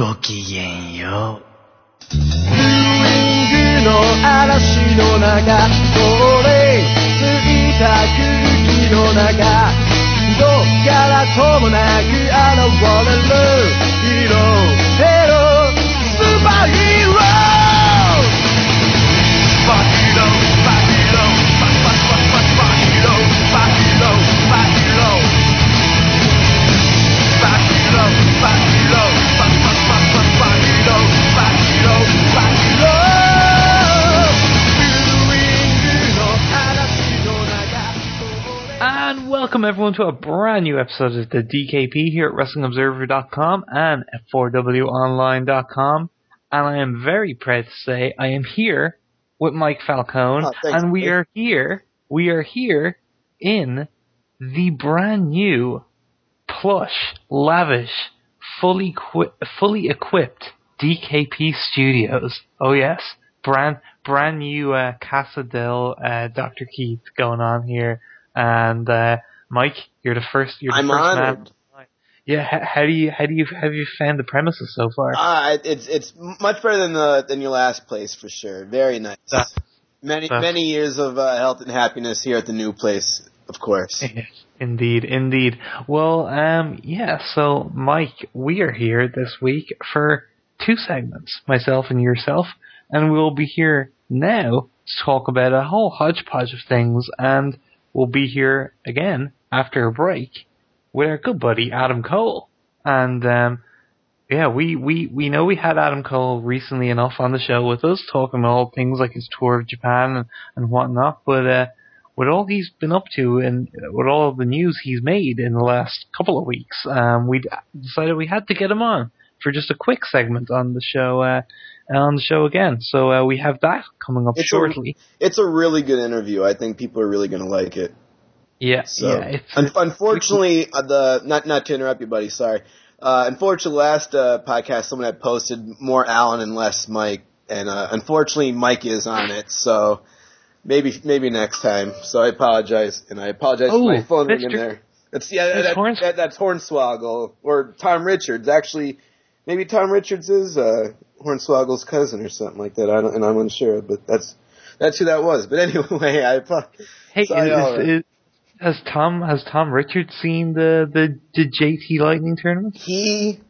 ごきげんよブーイングの嵐の中通り過ぎた空気の中どっからともなく現れるヒーローパースーパー welcome everyone to a brand new episode of the DKP here at WrestlingObserver.com and at F4WOnline.com. And I am very proud to say I am here with Mike Falcone, Oh, thanks, and we are here, we are here in the brand new, plush, lavish, fully qui- fully equipped DKP studios. Oh yes, brand brand new uh, Casa del uh, Dr. Keith going on here, and uh, Mike, you're the first. You're the I'm first man. honored. Yeah, how, how do you how do you have you found the premises so far? Uh, it's it's much better than the than your last place for sure. Very nice. That- many that- many years of uh, health and happiness here at the new place, of course. Indeed, indeed. Well, um, yeah, so Mike, we are here this week for two segments, myself and yourself, and we'll be here now to talk about a whole hodgepodge of things, and we'll be here again after a break with our good buddy Adam Cole. And, um, yeah, we, we, we know we had Adam Cole recently enough on the show with us, talking all things like his tour of Japan and, and whatnot, but, uh, with all he's been up to and with all of the news he's made in the last couple of weeks, um, we decided we had to get him on for just a quick segment on the show, uh, on the show again. So uh, we have that coming up It's a- shortly. It's a really good interview. I think people are really going to like it. Yeah, So, yeah. Un- unfortunately, uh, the not not to interrupt you, buddy. Sorry. Uh, unfortunately, last uh, podcast someone had posted more Alan and less Mike, and uh, unfortunately, Mike is on it. So maybe maybe next time. So I apologize, and I apologize Oh, for my phone ringing there. That's yeah, that, Horns- that, that's Hornswoggle or Tom Richards. Actually, maybe Tom Richards is uh, Hornswoggle's cousin or something like that. I don't, and I'm unsure, but that's that's who that was. But anyway, I hey, sorry, is, Alan. is, has Tom has Tom Richards seen the the, the JT Lightning tournament? he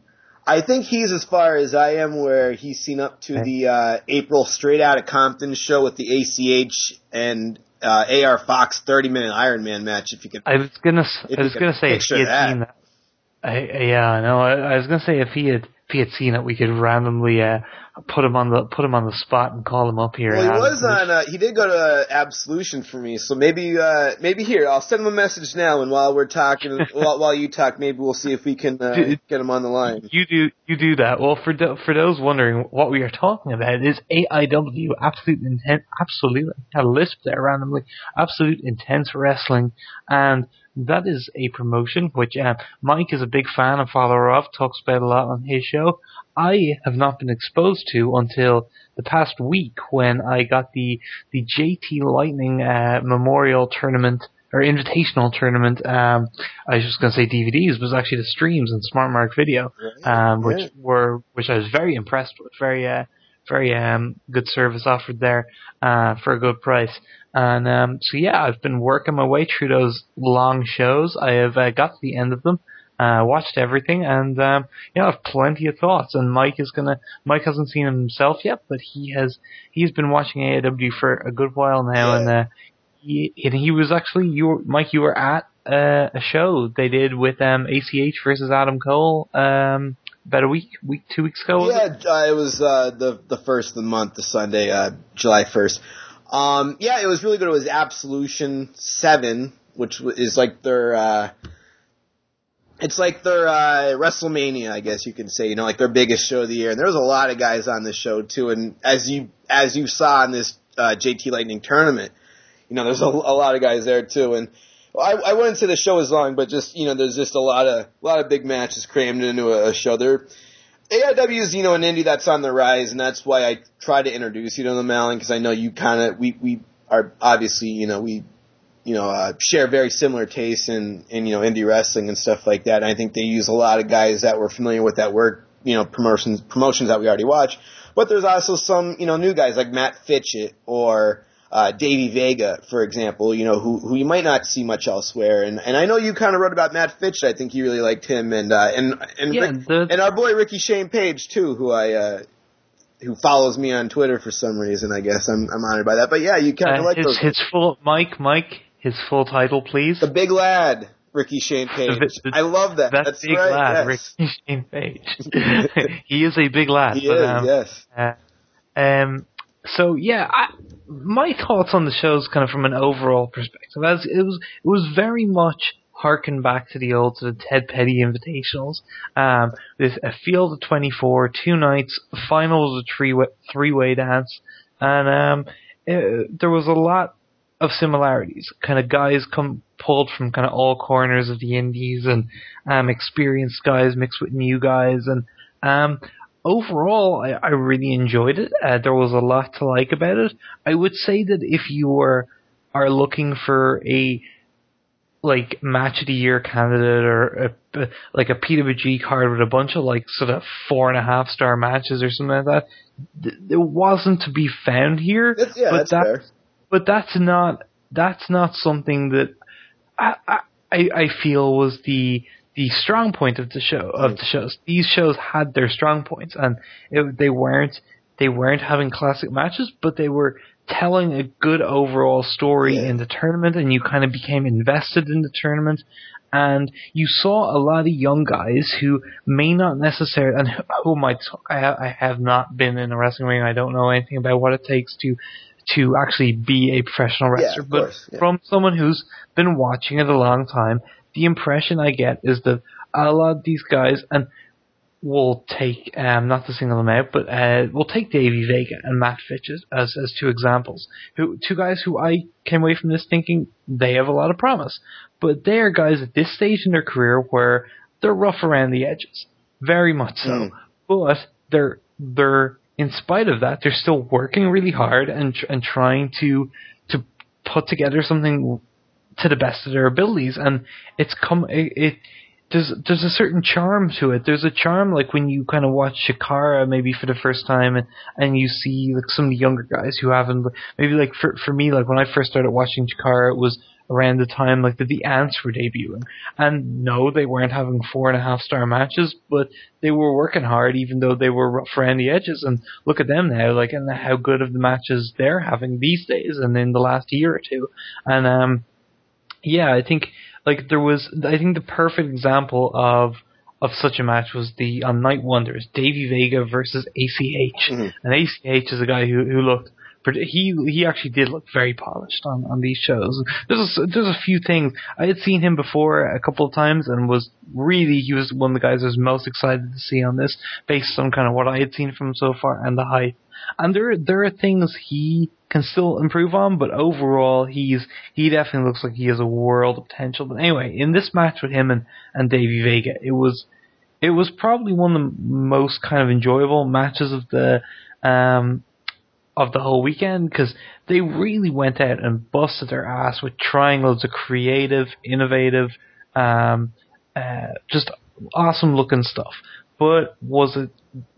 I think he's as far as I am where he's seen up to Okay. the uh April straight out of Compton show with the ACH and uh AR Fox 30 minute Iron Man match if you can I was gonna I was gonna say if he had that. seen that. I, yeah, I know. I, I was gonna say if he had if he had seen it, we could randomly uh, put him on the put him on the spot and call him up here. Well, he was on. Uh, he did go to uh, Absolution for me, so maybe, uh, maybe here I'll send him a message now, and while we're talking, while, while you talk, maybe we'll see if we can uh, get him on the line. You do you do that. Well, for tho- for those wondering what we are talking about is AIW Absolute Intent. Absolutely, had a lisp there randomly. Absolute Intense Wrestling, and that is a promotion which uh, Mike is a big fan and follower of. Talks about a lot on his show. I have not been exposed to until the past week when I got the the JT Lightning uh, Memorial Tournament or Invitational Tournament. Um, I was just going to say DVDs, but it was actually the streams and Smart Mark Video um, which Yeah. were which I was very impressed with. Very uh, very um, good service offered there uh, for a good price. And um, so yeah, I've been working my way through those long shows. I have uh, got to the end of them, uh, watched everything, and um, you know, I have plenty of thoughts. And Mike is gonna Mike hasn't seen himself yet, but he has he's been watching AAW for a good while now, Yeah. and uh, he and he was actually you were Mike you were at uh, a show they did with um, ACH versus Adam Cole um, about a week, week, two weeks ago. It? Yeah, uh, it was uh, the the first of the month, the Sunday, uh, July first. Um, yeah, it was really good. It was Absolution Seven, which is like their. Uh, it's like their uh, WrestleMania, I guess you can say. You know, like their biggest show of the year. And there was a lot of guys on the show too. And as you as you saw in this uh, JT Lightning tournament, you know, there's a, a lot of guys there too. And I, I wouldn't say the show is long, but just you know, there's just a lot of a lot of big matches crammed into a, a show. There, AIW is you know an indie that's on the rise, and that's why I try to introduce you to them, Alan, because I know you kind of we we are obviously you know we you know uh, share very similar tastes in in you know indie wrestling and stuff like that. And I think they use a lot of guys that were familiar with that work you know promotions promotions that we already watch. But there's also some you know new guys like Matt Fitchett or uh, Davey Vega, for example, you know, who who you might not see much elsewhere. And and I know you kind of wrote about Matt Fitch. I think you really liked him, and uh, and and Yeah, Rick- the- and our boy Ricky Shane Page too, who I uh, who follows me on Twitter for some reason. I guess I'm I'm honored by that. But yeah, you kind of Uh, like his those. his full Mike Mike his full title, please. the big lad, Ricky Shane Page. The- the- I love that. That That's big right. lad, yes. Ricky Shane Page. he is a big lad. He but, is. um, yes. Uh, um, so yeah, I, my thoughts on the shows, kind of from an overall perspective, as it was, it was very much harken back to the old sort of Ted Petty invitationals. Um, with a field of twenty four, two nights, the final was a three way, three way dance, and um, it, there was a lot of similarities. Kind of guys come pulled from kind of all corners of the indies, and um, experienced guys mixed with new guys, and um, overall, I, I really enjoyed it. Uh, there was a lot to like about it. I would say that if you were are looking for a like match of the year candidate or a, like a PWG card with a bunch of like sort of four and a half star matches or something like that, th- it wasn't to be found here. That's, yeah, but that's that, fair. but that's not that's not something that I I, I feel was the the strong point of the show of the shows. These shows had their strong points, and it, they weren't they weren't having classic matches, but they were telling a good overall story Yeah. in the tournament, and you kind of became invested in the tournament. And you saw a lot of young guys who may not necessarily, and who might talk. I, ha- I have not been in a wrestling ring. I don't know anything about what it takes to to actually be a professional wrestler. of but course, yeah. from someone who's been watching it a long time, the impression I get is that a lot of these guys, and we'll take, um, not to single them out, but uh, we'll take Davey Vega and Matt Fitch as, as, two examples. Who two guys who I came away from this thinking they have a lot of promise, but they are guys at this stage in their career where they're rough around the edges, very much so. Mm. But they're they're in spite of that, they're still working really hard and tr- and trying to to put together something to the best of their abilities, and it's come it. it there's there's a certain charm to it. There's a charm like when you kind of watch Chikara maybe for the first time and and you see like some of the younger guys who haven't maybe like for for me like when I first started watching Chikara it was around the time like that the ants were debuting and no they weren't having four and a half star matches but they were working hard even though they were rough around the edges and look at them now like and how good of the matches they're having these days and in the last year or two and um yeah, I think like there was I think the perfect example of of such a match was the on Night Wonders, Davey Vega versus ACH. Mhm. And ACH is a guy who who looked he he actually did look very polished on on these shows. There's a, there's a few things I had seen him before a couple of times and was really he was one of the guys I was most excited to see on this based on kind of what I had seen from him so far and the hype. And there there are things he can still improve on, but overall he's he definitely looks like he has a world of potential. But anyway, in this match with him and and Davey Vega, it was it was probably one of the most kind of enjoyable matches of the um of the whole weekend because they really went out and busted their ass with trying loads of creative, innovative, um, uh, just awesome looking stuff. But was it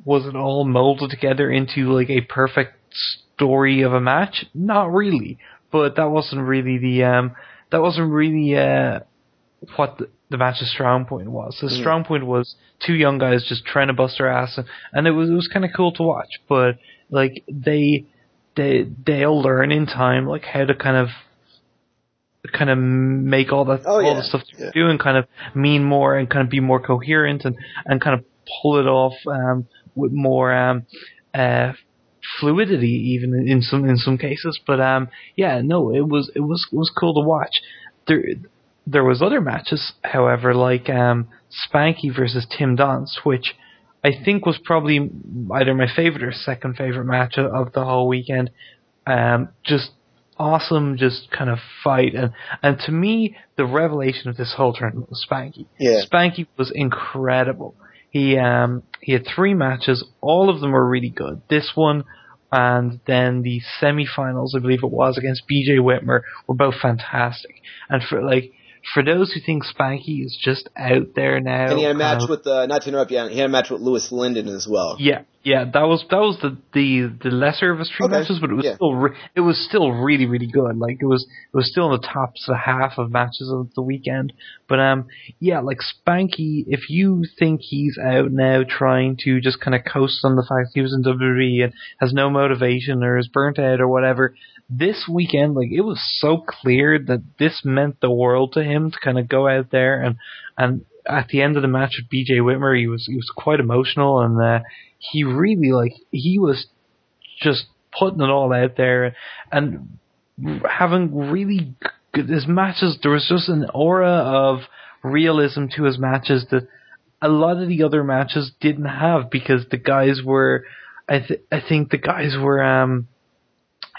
was it all molded together into like a perfect story of a match? Not really. But that wasn't really the um that wasn't really uh what the, the match's strong point was. The strong point was two young guys just trying to bust their ass, and, and it was it was kind of cool to watch. But like they they they'll learn in time like how to kind of kind of make all that Oh, all yeah. the stuff Yeah. do and kind of mean more and kind of be more coherent and and kind of pull it off um with more um uh fluidity even in- in some in some cases but um yeah no it was it was it was cool to watch there there was other matches however like um Spanky versus Tim Donst which I think was probably either my favorite or second favorite match of, of the whole weekend. Um just awesome just kind of fight. And and to me the revelation of this whole tournament was Spanky. Yeah. Spanky was incredible. He um he had three matches. All of them were really good. This one and then the semifinals I believe it was against BJ Whitmer were both fantastic. And for like for those who think Spanky is just out there now, And he had a match of- with uh, not to interrupt you, he had a match with Louis Lyndon as well. Yeah, yeah, that was that was the the, the lesser of his three Okay, matches, but it was yeah. still re- it was still really really good. Like it was it was still in the top half of matches of the weekend. But um, yeah, like Spanky, if you think he's out now trying to just kind of coast on the fact he was in WWE and has no motivation or is burnt out or whatever, this weekend like it was so clear that this meant the world to him to kind of go out there and and at the end of the match with BJ Whitmer, he was he was quite emotional and uh, he really like he was just putting it all out there and having really good his matches. There was just an aura of realism to his matches that a lot of the other matches didn't have because the guys were. I th- I think the guys were um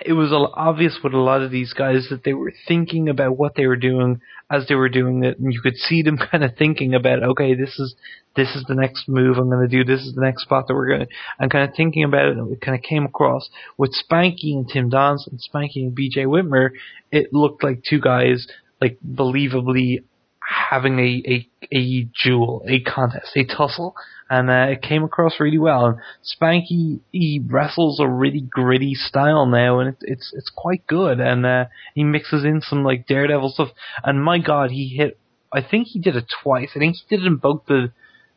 it was obvious with a lot of these guys that they were thinking about what they were doing as they were doing it, and you could see them kind of thinking about, okay, this is this is the next move I'm going to do, this is the next spot that we're going to, and kind of thinking about it, and it kind of came across with Spanky and Tim Donst and Spanky and BJ Whitmer. It looked like two guys like believably having a a a duel, a contest, a tussle, and uh, it came across really well. And Spanky he wrestles a really gritty style now, and it, it's it's quite good. And uh, he mixes in some like Daredevil stuff. And my God, he hit. I think he did it twice. I think he did it in both the.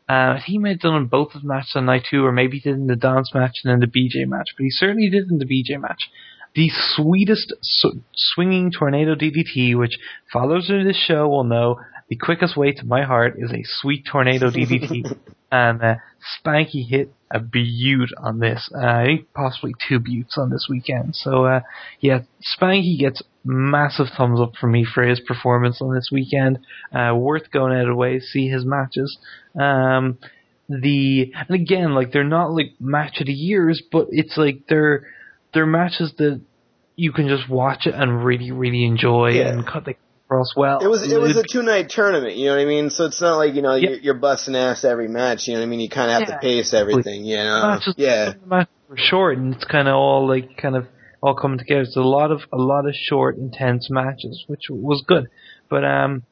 Uh, he may have done in both of the matches on night two, or maybe he did in the dance match and then the BJ match. But he certainly did in the BJ match. The sweetest swinging tornado DDT, which followers of this show will know, the quickest way to my heart is a sweet tornado DDT. and uh, Spanky hit a beaut on this. Uh, I think possibly two buttes on this weekend. So uh, yeah, Spanky gets massive thumbs up from me for his performance on this weekend. Uh, worth going out of the way to see his matches. Um, the and again, like they're not like match of the years, but it's like they're they're matches that you can just watch it and really really enjoy Yeah. and cut the across well. It was it was a two night tournament, you know what I mean? So it's not like you know Yeah. you're, you're busting ass every match, you know what I mean? You kind of have Yeah, to pace everything, you know? matches, Yeah, the matches were short, and it's kind of all like kind of all coming together. It's a lot of a lot of short, intense matches, which was good. But um,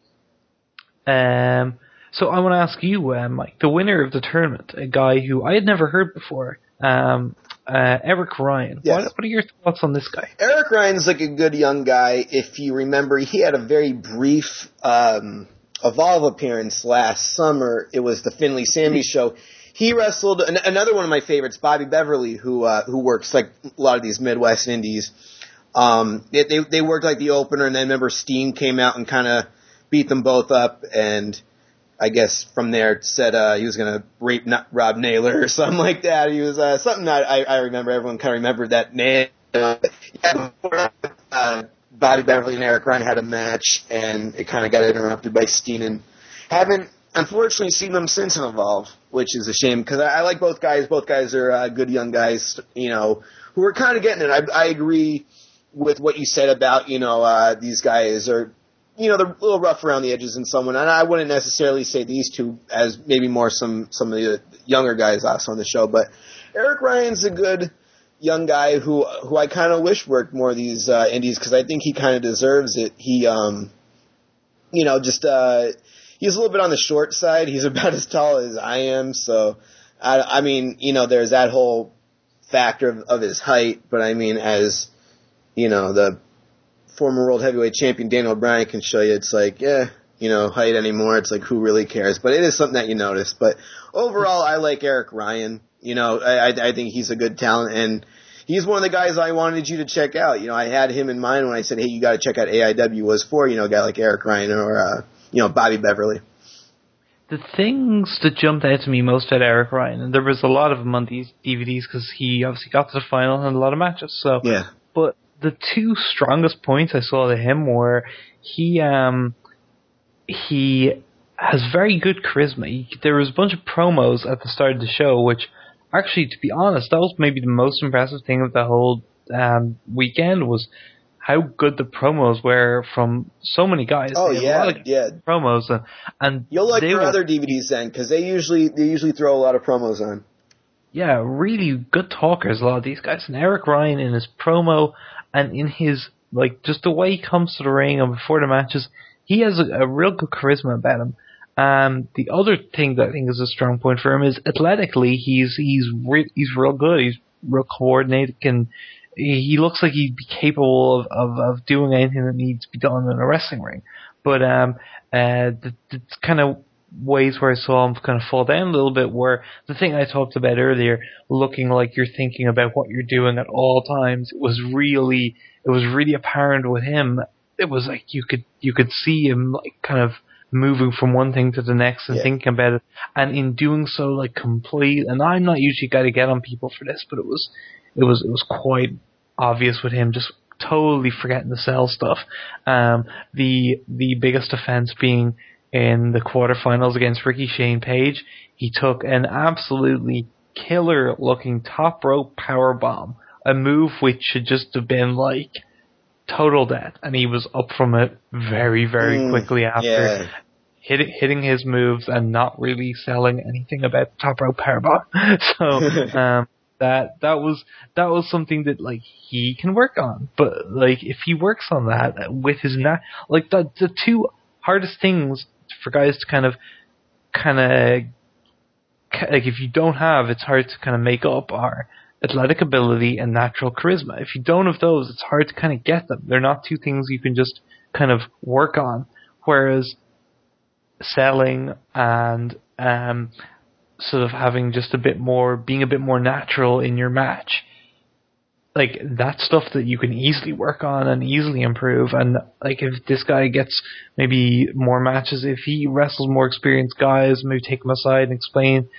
um, so I want to ask you, uh, Mike, the winner of the tournament, a guy who I had never heard before, um, uh, Eric Ryan. Yes. What, what are your thoughts on this guy? Eric Ryan's like a good young guy. If you remember, he had a very brief um, Evolve appearance last summer. It was the Finley Sammy show. He wrestled an, another one of my favorites, Bobby Beverly, who uh, who works like a lot of these Midwest indies. Um, they, they they worked like the opener, and then remember Steen came out and kind of beat them both up, and I guess from there said uh, he was gonna rape not Rob Naylor or something like that. He was uh, something that I, I remember. Everyone kind of remembered that name. Uh, yeah, before, uh, Bobby Beverly and Eric Ryan had a match, and it kind of got interrupted by Steen. And haven't unfortunately seen them since in Evolve, which is a shame because I, I like both guys. Both guys are uh, good young guys, you know, who are kind of getting it. I, I agree with what you said about you know uh, these guys are you know, they're a little rough around the edges in someone, and I wouldn't necessarily say these two as maybe more some some of the younger guys also on the show, but Eric Ryan's a good young guy who who I kind of wish worked more of these uh, indies because I think he kind of deserves it. He, um, you know, just uh, he's a little bit on the short side. He's about as tall as I am, so I, I mean, you know, there's that whole factor of, of his height, but I mean, as you know, the former world heavyweight champion Daniel Bryan can show you, it's like, yeah, you know, height anymore. It's like, who really cares? But it is something that you notice. But overall, I like Eric Ryan. You know, I, I, I think he's a good talent and he's one of the guys I wanted you to check out. You know, I had him in mind when I said, hey, you got to check out AIW was for, you know, a guy like Eric Ryan or, uh, you know, Bobby Beverly. The things that jumped out to me most at Eric Ryan, and there was a lot of them on these DVDs because he obviously got to the final and a lot of matches. So, Yeah. but the two strongest points I saw to him were he um he has very good charisma. He, there was a bunch of promos at the start of the show, which actually, to be honest, that was maybe the most impressive thing of the whole um, weekend was how good the promos were from so many guys. Oh They had a yeah, yeah. promos and, and You'll like your were, other DVDs then, because they usually they usually throw a lot of promos on. yeah, really good talkers. A lot of these guys, and Eric Ryan in his promo and in his like just the way he comes to the ring and before the matches, he has a, a real good charisma about him. Um, the other thing that I think is a strong point for him is athletically, he's he's re- he's real good. He's real coordinated. Can he looks like he'd be capable of, of, of doing anything that needs to be done in a wrestling ring. But um, uh, the, the kind of ways where I saw him kind of fall down a little bit were the thing I talked about earlier, looking like you're thinking about what you're doing at all times. It was really, it was really apparent with him. It was like you could, you could see him like kind of moving from one thing to the next and Yeah. thinking about it. And in doing so, like complete, and I'm not usually going to get on people for this, but it was, it was, it was quite obvious with him just totally forgetting to sell stuff. Um, the, the biggest offense being in the quarterfinals against Ricky Shane Page, he took an absolutely killer looking top rope power bomb, a move which should just have been like total death, and he was up from it very, very Mm, quickly after Yeah. hit, hitting his moves and not really selling anything about the top rope power bomb. so um, that that was that was something that like he can work on. But like if he works on that with his na- like the the two hardest things for guys to kind of kind of like if you don't have, it's hard to kind of make up are athletic ability and natural charisma. If you don't have those, it's hard to kind of get them. They're not two things you can just kind of work on. Whereas selling and um, sort of having just a bit more, being a bit more natural in your match. Like that's stuff that you can easily work on and easily improve. And like if this guy gets maybe more matches, if he wrestles more experienced guys, maybe take him aside and explain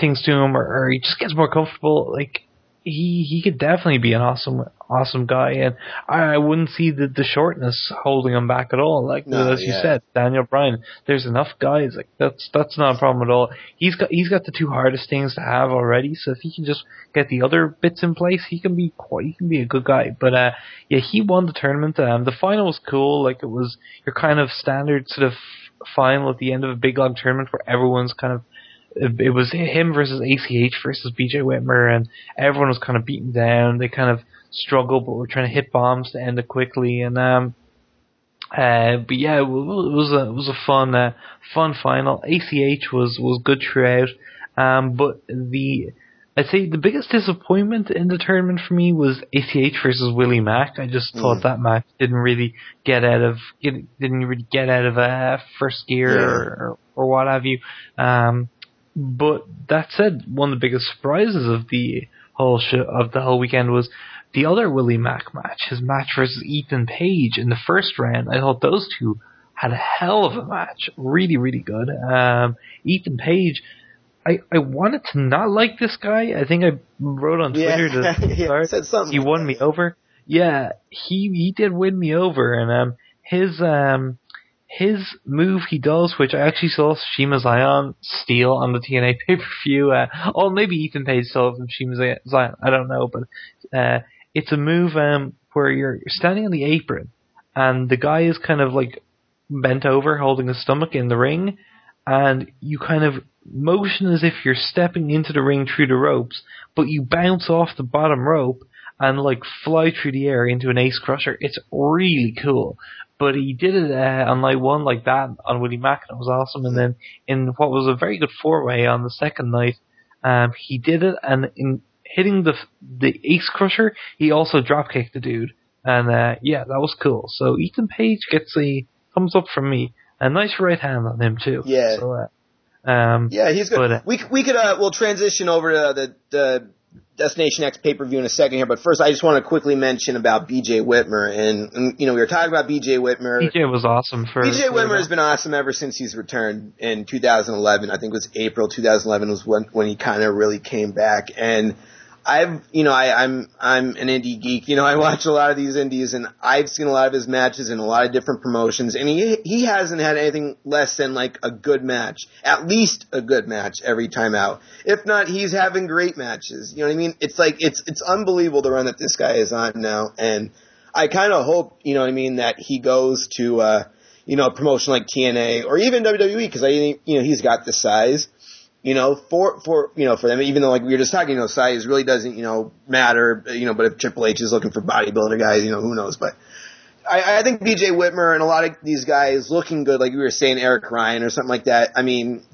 things to him, or, or he just gets more comfortable. Like he he could definitely be an awesome awesome guy, and I, I wouldn't see the the shortness holding him back at all. Like No, as you said, Daniel Bryan, there's enough guys like that's that's not a problem at all. He's got he's got the two hardest things to have already, so if he can just get the other bits in place, he can be quite he can be a good guy. But uh yeah, he won the tournament. Um, the final was cool. Like it was your kind of standard sort of final at the end of a big long tournament where everyone's kind of it was him versus ACH versus BJ Whitmer, and everyone was kind of beaten down. They kind of struggled, but we're trying to hit bombs to end it quickly. And um, uh, but yeah, it was a it was a fun uh, fun final. ACH was was good throughout. Um, but the I'd say the biggest disappointment in the tournament for me was ACH versus Willie Mack. I just thought Mm. that match didn't really get out of didn't really get out of uh, first gear Yeah. or, or what have you. Um, but that said, one of the biggest surprises of the whole show, of the whole weekend was the other Willie Mack match, his match versus Ethan Page in the first round. I thought those two had a hell of a match, really, really good. Um, Ethan Page, I, I wanted to not like this guy. I think I wrote on Yeah. Twitter to Yeah, start, said something he like won that, me over. Yeah, he he did win me over, and um, his um, his move he does, which I actually saw Zema Ion steal on the TNA pay per view. Uh, or maybe Ethan Page stole from Zema Ion. I don't know, but uh, it's a move um, where you're, standing on the apron, and the guy is kind of like bent over, holding his stomach in the ring, and you kind of motion as if you're stepping into the ring through the ropes, but you bounce off the bottom rope and like fly through the air into an ace crusher. It's really cool. But he did it uh, on night one like that on Willie Mack, and it was awesome. And then in what was a very good four way on the second night, um, he did it, and in hitting the the ace crusher, he also drop kicked the dude. And uh, yeah, that was cool. So Ethan Page gets a thumbs up from me. A nice right hand on him too. Yeah. So, uh, um, Yeah, he's good. But, uh, we we could uh, we'll transition over to the the Destination X pay per view in a second here, but first I just want to quickly mention about B.J. Whitmer, and, and you know we were talking about B.J. Whitmer. BJ was awesome for B.J. Whitmer has been awesome ever since he's returned in 2011. I think it was April 2011 was when when he kind of really came back, and I've you know I, I'm I'm an indie geek. You know I watch a lot of these indies, and I've seen a lot of his matches in a lot of different promotions, and he he hasn't had anything less than like a good match, at least a good match every time out. If not, he's having great matches. You know what I mean? It's like it's it's unbelievable the run that this guy is on now, and I kind of hope you know what I mean that he goes to. uh you know, a promotion like TNA or even WWE because I, you know, he's got the size, you know, for, for, you know, for them, even though like we were just talking, you know, size really doesn't, you know, matter, you know, but if Triple H is looking for bodybuilder guys, you know, who knows, but, I, I think BJ Whitmer and a lot of these guys looking good, like we were saying, Eric Ryan or something like that. I mean,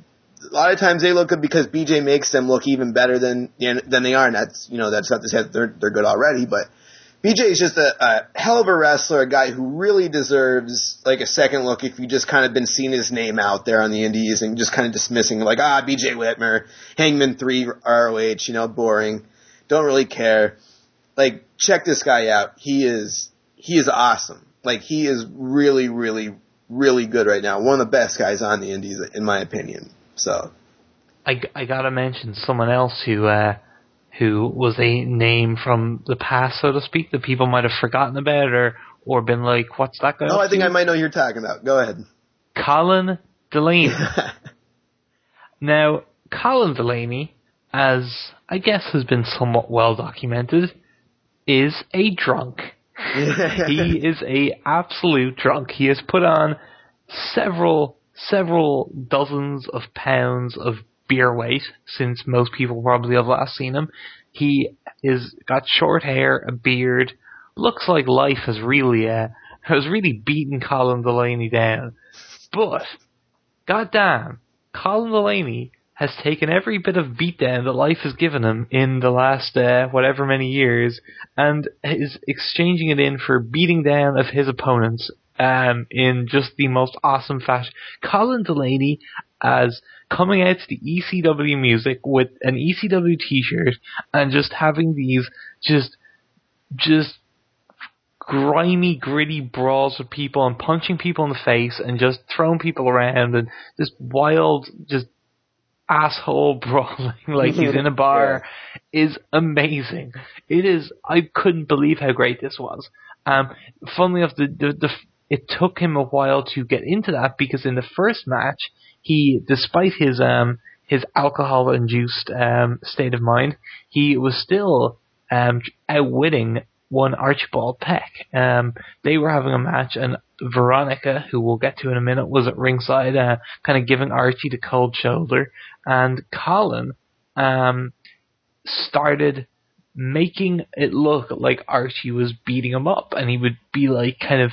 a lot of times they look good because BJ makes them look even better than than they are, and that's you know that's not to say that they're they're good already, but BJ is just a, a hell of a wrestler, a guy who really deserves like a second look if you've just kind of been seeing his name out there on the indies and just kind of dismissing like ah BJ Whitmer, Hangman three ROH, you know boring, don't really care. Like check this guy out, he is he is awesome. Like he is really really really good right now, one of the best guys on the indies in my opinion. So, I, I gotta mention someone else who uh, who was a name from the past, so to speak, that people might have forgotten about or or been like, "What's that guy?" No, I think to? I might know you're talking about. Go ahead. Colin Delaney. now, Colin Delaney, as I guess has been somewhat well documented, is a drunk. he is a absolute drunk. He has put on several several dozens of pounds of beer weight since most people probably have last seen him. He is got short hair, a beard, looks like life has really uh, has really beaten Colin Delaney down. But goddamn, Colin Delaney has taken every bit of beatdown that life has given him in the last uh, whatever many years and is exchanging it in for beating down of his opponents um, in just the most awesome fashion. Colin Delaney as coming out to the ECW music with an ECW t-shirt and just having these just just grimy, gritty brawls with people and punching people in the face and just throwing people around and just wild, just asshole brawling like he's in a bar yeah. is amazing. It is. I couldn't believe how great this was. Um, funnily enough, the, the the it took him a while to get into that because in the first match, he, despite his um, his alcohol induced um, state of mind, he was still um, outwitting one Archibald Peck. Um, they were having a match, and Veronica, who we'll get to in a minute, was at ringside, uh, kind of giving Archie the cold shoulder, and Colin um, started making it look like Archie was beating him up, and he would be like kind of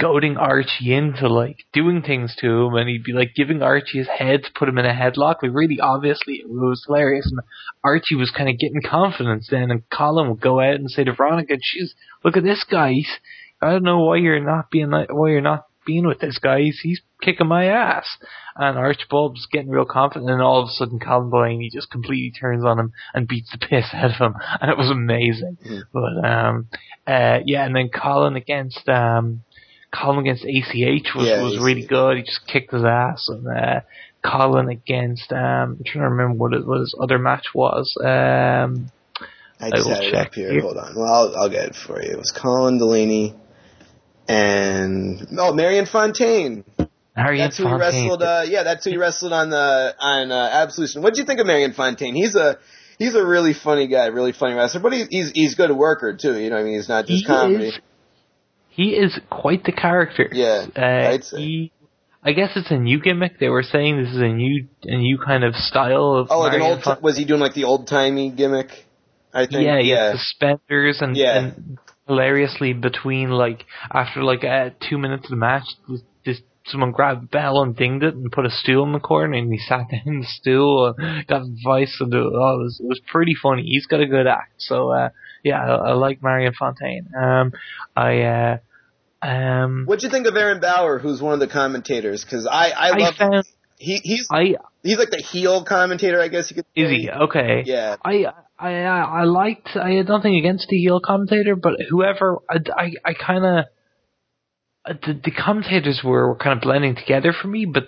goading Archie into like doing things to him, and he'd be like giving Archie his head to put him in a headlock. Like really, obviously, it was hilarious. And Archie was kind of getting confidence then, and Colin would go out and say to Veronica, "She's look at this guy. He's, I don't know why you're not being why you're not being with this guy. He's, he's kicking my ass." And Archibald's getting real confident, and all of a sudden, Colin Delaney just completely turns on him and beats the piss out of him, and it was amazing. Mm. But um, uh, yeah, and then Colin against um Colin against ACH was, yeah, was really good. He just kicked his ass. And uh, Colin against um, I'm trying to remember what, it, what his other match was. Um, I just I had it up here. here. Hold on. Well, I'll, I'll get it for you. It was Colin Delaney and oh, Marion Fontaine. Marion that's who he wrestled. Uh, yeah, that's who he wrestled on the on uh, Absolution. What do you think of Marion Fontaine? He's a he's a really funny guy, really funny wrestler, but he, he's he's good worker too. You know, I mean, he's not just he comedy. Is, he is quite the character. Yeah, uh, I'd say. He, I guess it's a new gimmick. They were saying this is a new a new kind of style of. Oh, like an old. T- was he doing like the old timey gimmick? I think. Yeah, yeah. Suspenders and, yeah. and hilariously between like after like uh, two minutes of the match, this this someone grabbed a bell and dinged it and put a stool in the corner and he sat down in the stool and got advice and oh, it was it was pretty funny. He's got a good act, so uh, yeah, I, I like Marion Fontaine. Um, I, uh, um, what'd you think of Aaron Bauer, who's one of the commentators? Because I, I love. I found, he, he's I, he's like the heel commentator, I guess you could. Say. Is he okay? Yeah. I I I liked. I had nothing against the heel commentator, but whoever I I, I kind of. The, the commentators were, were kind of blending together for me, but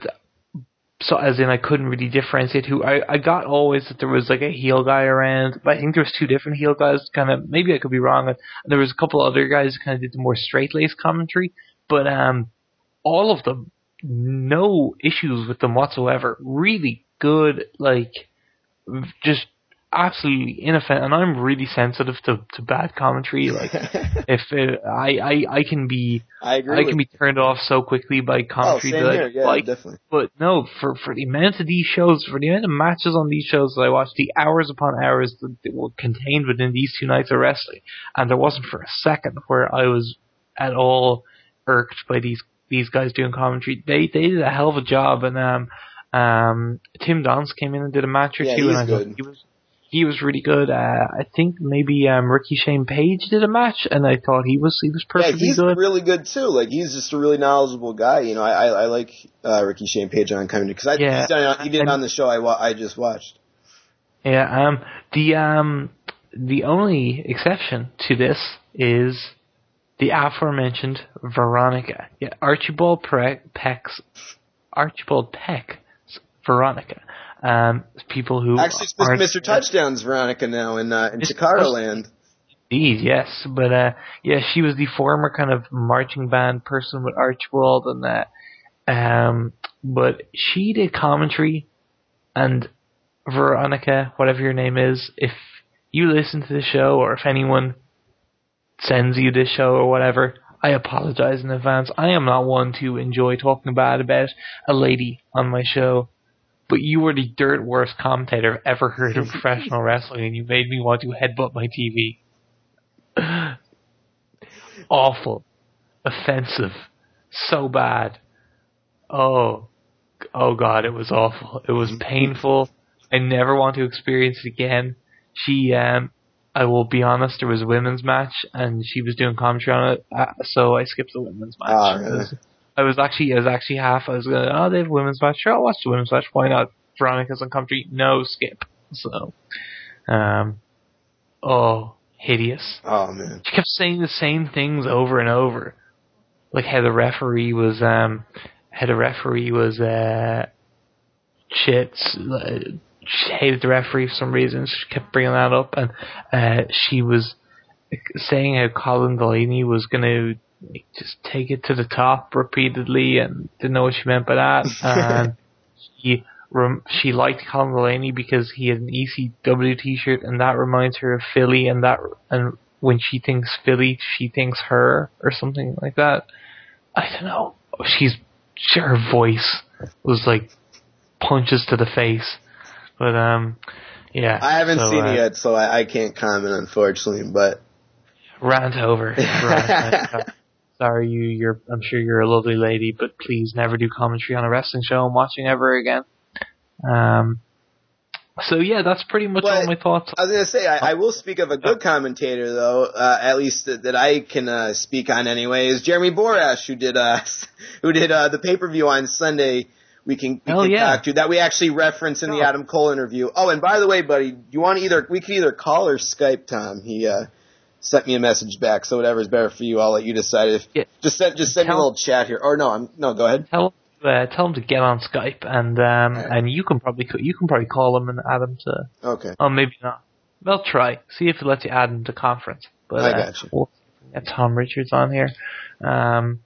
so as in I couldn't really differentiate who I I got always that there was like a heel guy around, but I think there was two different heel guys. Kind of maybe I could be wrong. And there was a couple other guys who kind of did the more straight laced commentary, but um, all of them no issues with them whatsoever. Really good, like just absolutely inoffensive, and I'm really sensitive to, to bad commentary. Like, if it, I, I I can be I, agree I can be turned off so quickly by commentary oh, that. Yeah, like, definitely. but no, for for the amount of these shows, for the amount of matches on these shows that I watched, the hours upon hours that, that were contained within these two nights of wrestling, and there wasn't for a second where I was at all irked by these these guys doing commentary. They they did a hell of a job, and um um Tim Donst came in and did a match or Yeah, two, and I good. thought he was he was really good. Uh, I think maybe um Ricky Shane Page did a match, and I thought he was he was Yeah, he's good. really good too. Like he's just a really knowledgeable guy. You know, I I, I like uh, Ricky Shane Page on commentary because I Yeah. he's done he did it And- on the show I wa- I just watched. Yeah, um, the um, the only exception to this is the aforementioned Veronica. Yeah, Archibald Pre- Peck's Archibald Peck's Veronica. Um, people who Actually, it's Mr. Touchdowns Veronica now in uh, in Mr. Chicago Land. Indeed, yes, but uh, yeah, she was the former kind of marching band person with Archibald and that. Um, but she did commentary, and Veronica, whatever your name is, if you listen to the show or if anyone sends you this show or whatever, I apologize in advance. I am not one to enjoy talking bad about a lady on my show. But you were the dirt worst commentator I've ever heard in professional wrestling, and you made me want to headbutt my TV awful, offensive, so bad. Oh, oh God, it was awful. It was painful. I never want to experience it again. She, um, I will be honest, there was a women's match and she was doing commentary on it, uh, so I skipped the women's match. Ah, really? I was- actually, I was actually half. I was gonna, oh, they have a women's match. Sure, I'll watch the women's match. Why not? Veronica's on commentary. No, skip. So, um, oh, hideous Oh man. she kept saying the same things over and over. Like how the referee was um how the referee was uh shit uh, she hated the referee for some reason. She kept bringing that up and uh she was saying how Colin Delaney was gonna like, just take it to the top repeatedly and didn't know what she meant by that and she rem- she liked Colin Delaney because he had an ECW T-shirt, and that reminds her of Philly, and that and when she thinks Philly, she thinks her or something like that. I don't know. She's her voice was like punches to the face, but um, yeah. I haven't so, seen uh, it yet, so I, I can't comment unfortunately. But Rant over. Rant. Sorry, you. You're. I'm sure you're a lovely lady, but please never do commentary on a wrestling show I'm watching ever again. Um. So yeah, that's pretty much Well, all my thoughts. I was gonna say I, I will speak of a good commentator though, uh, at least that, that I can uh, speak on anyway. Is Jeremy Borash who did uh who did uh, the pay per view on Sunday. We can, we Hell can yeah. talk to that we actually reference in the Adam Cole interview. Oh, and by the way, buddy, you want to either we can either call or Skype Tom. He uh sent me a message back, so whatever's better for you, I'll let you decide. If Yeah. just send just send me a little chat here, or no, I'm no, go ahead. Tell uh, tell him to get on Skype, and um, Alright. and you can probably you can probably call him and add him to. Okay. Oh, maybe not. Well, try see if it lets you add him to conference. But I uh, gotcha. we'll get Tom Richards on here. Um,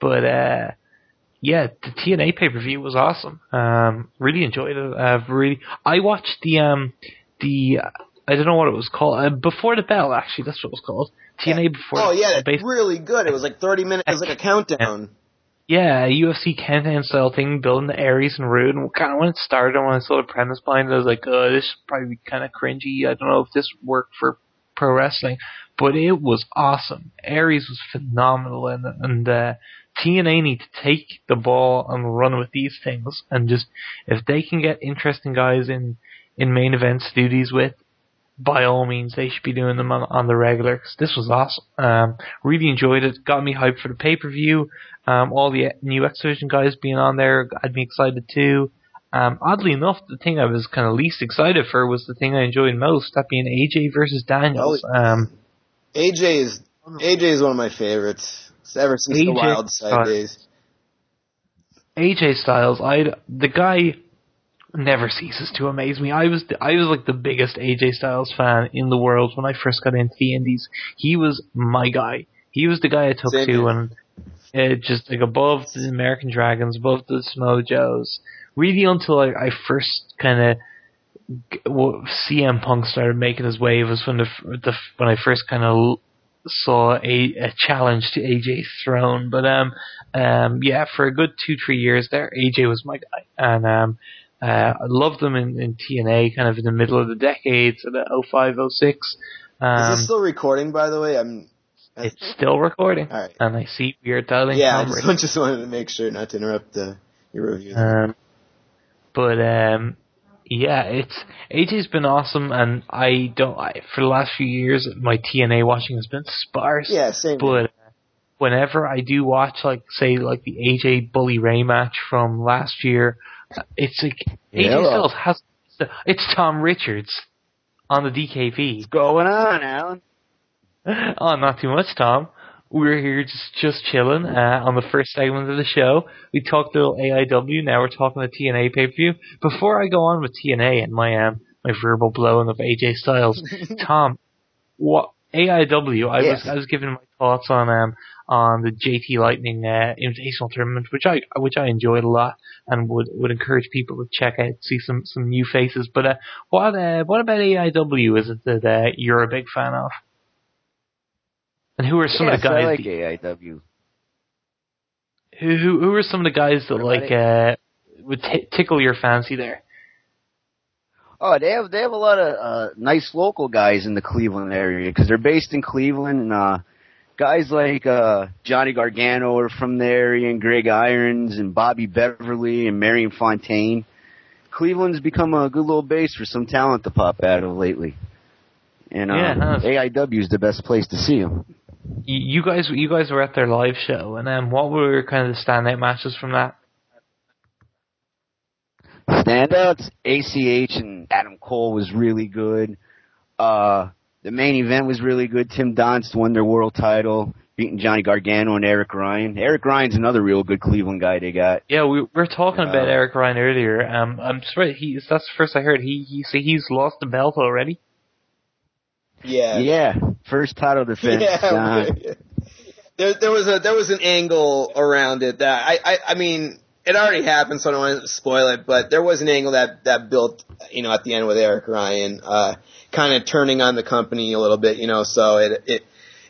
but uh, yeah, the TNA pay per view was awesome. Um, really enjoyed it. I've really I watched the um the uh, I don't know what it was called uh, before the bell. Actually, that's what it was called. TNA before. Oh yeah, it's really good. It was like 30 minutes. It was like a countdown. Yeah, a UFC countdown style thing, building the Aries and Roode. And kind of when it started, when I saw the premise behind it, I was like, oh, this is probably be kind of cringy. I don't know if this worked for pro wrestling, but it was awesome. Aries was phenomenal, and and uh, TNA need to take the ball and run with these things, and just if they can get interesting guys in in main events to do these with, by all means, they should be doing them on, on the regular. 'cause this was awesome. Um, really enjoyed it. Got me hyped for the pay per view. Um, all the new X Division guys being on there had me excited too. Um, oddly enough, the thing I was kind of least excited for was the thing I enjoyed most, that being AJ versus Daniels. Um, AJ is AJ is one of my favorites. It's ever since the Wild Side Styles. days. AJ Styles, I the guy never ceases to amaze me. I was I was like the biggest AJ Styles fan in the world when I first got into the Indies. He was my guy. He was the guy I took Same to and uh, just like above the American Dragons, above the Samoa Joes. Really until I, I first kind of well, CM Punk started making his wave was when the, the when I first kind of saw a, a challenge to AJ's throne. But um um yeah, for a good two three years there, AJ was my guy, and um uh, I loved them in, in TNA, kind of in the middle of the decade, so the 05, 06. Is Um, this still recording, by the way? I'm. It's still recording. All right. And I see we are dialing Yeah, I just, just wanted to make sure not to interrupt uh, your review. Um, but um, yeah, it's AJ's been awesome, and I don't. I, for the last few years, my TNA watching has been sparse. yeah, same. But uh, whenever I do watch, like say, like the AJ Bully Ray match from last year, it's like AJ. Styles has. It's Tom Richards on the DKP. What's going on, Alan? oh, not too much, Tom. We're here just just chilling uh, on the first segment of the show. We talked a little AIW. Now we're talking the TNA pay per view. Before I go on with TNA and my um my verbal blowing of AJ Styles, Tom, what AIW? I Yes. was I was giving my thoughts on um on the JT Lightning uh, Invitational tournament, which I which I enjoyed a lot and would would encourage people to check out, see some some new faces. But uh, what uh, what about AIW? Is it that uh, you're a big fan of? And who are some yes, of the guys? I like that- AIW. who, who who are some of the guys that What like uh, would t- tickle your fancy there? Oh, they have they have a lot of uh, nice local guys in the Cleveland area because they're based in Cleveland. And, uh, guys like uh, Johnny Gargano are from there, and Greg Irons, and Bobby Beverly, and Marion Fontaine. Cleveland's become a good little base for some talent to pop out of lately. And uh, Yeah, has. AIW is the best place to see them. You, you guys you guys were at their live show, and um, what were kind of the standout matches from that? Standouts, ACH and Adam Cole was really good. Uh, the main event was really good. Tim Donst won their world title, beating Johnny Gargano and Eric Ryan. Eric Ryan's another real good Cleveland guy they got. Yeah, we were talking about Uh, Eric Ryan earlier. Um, I'm sorry, he that's the first I heard. He he say he's lost the belt already. yeah, Yeah, first title defense. Yeah, Uh, there there was a there was an angle around it that I, I I mean it already happened, so I don't want to spoil it. But there was an angle that that built you know at the end with Eric Ryan, uh, kind of turning on the company a little bit, you know. So it it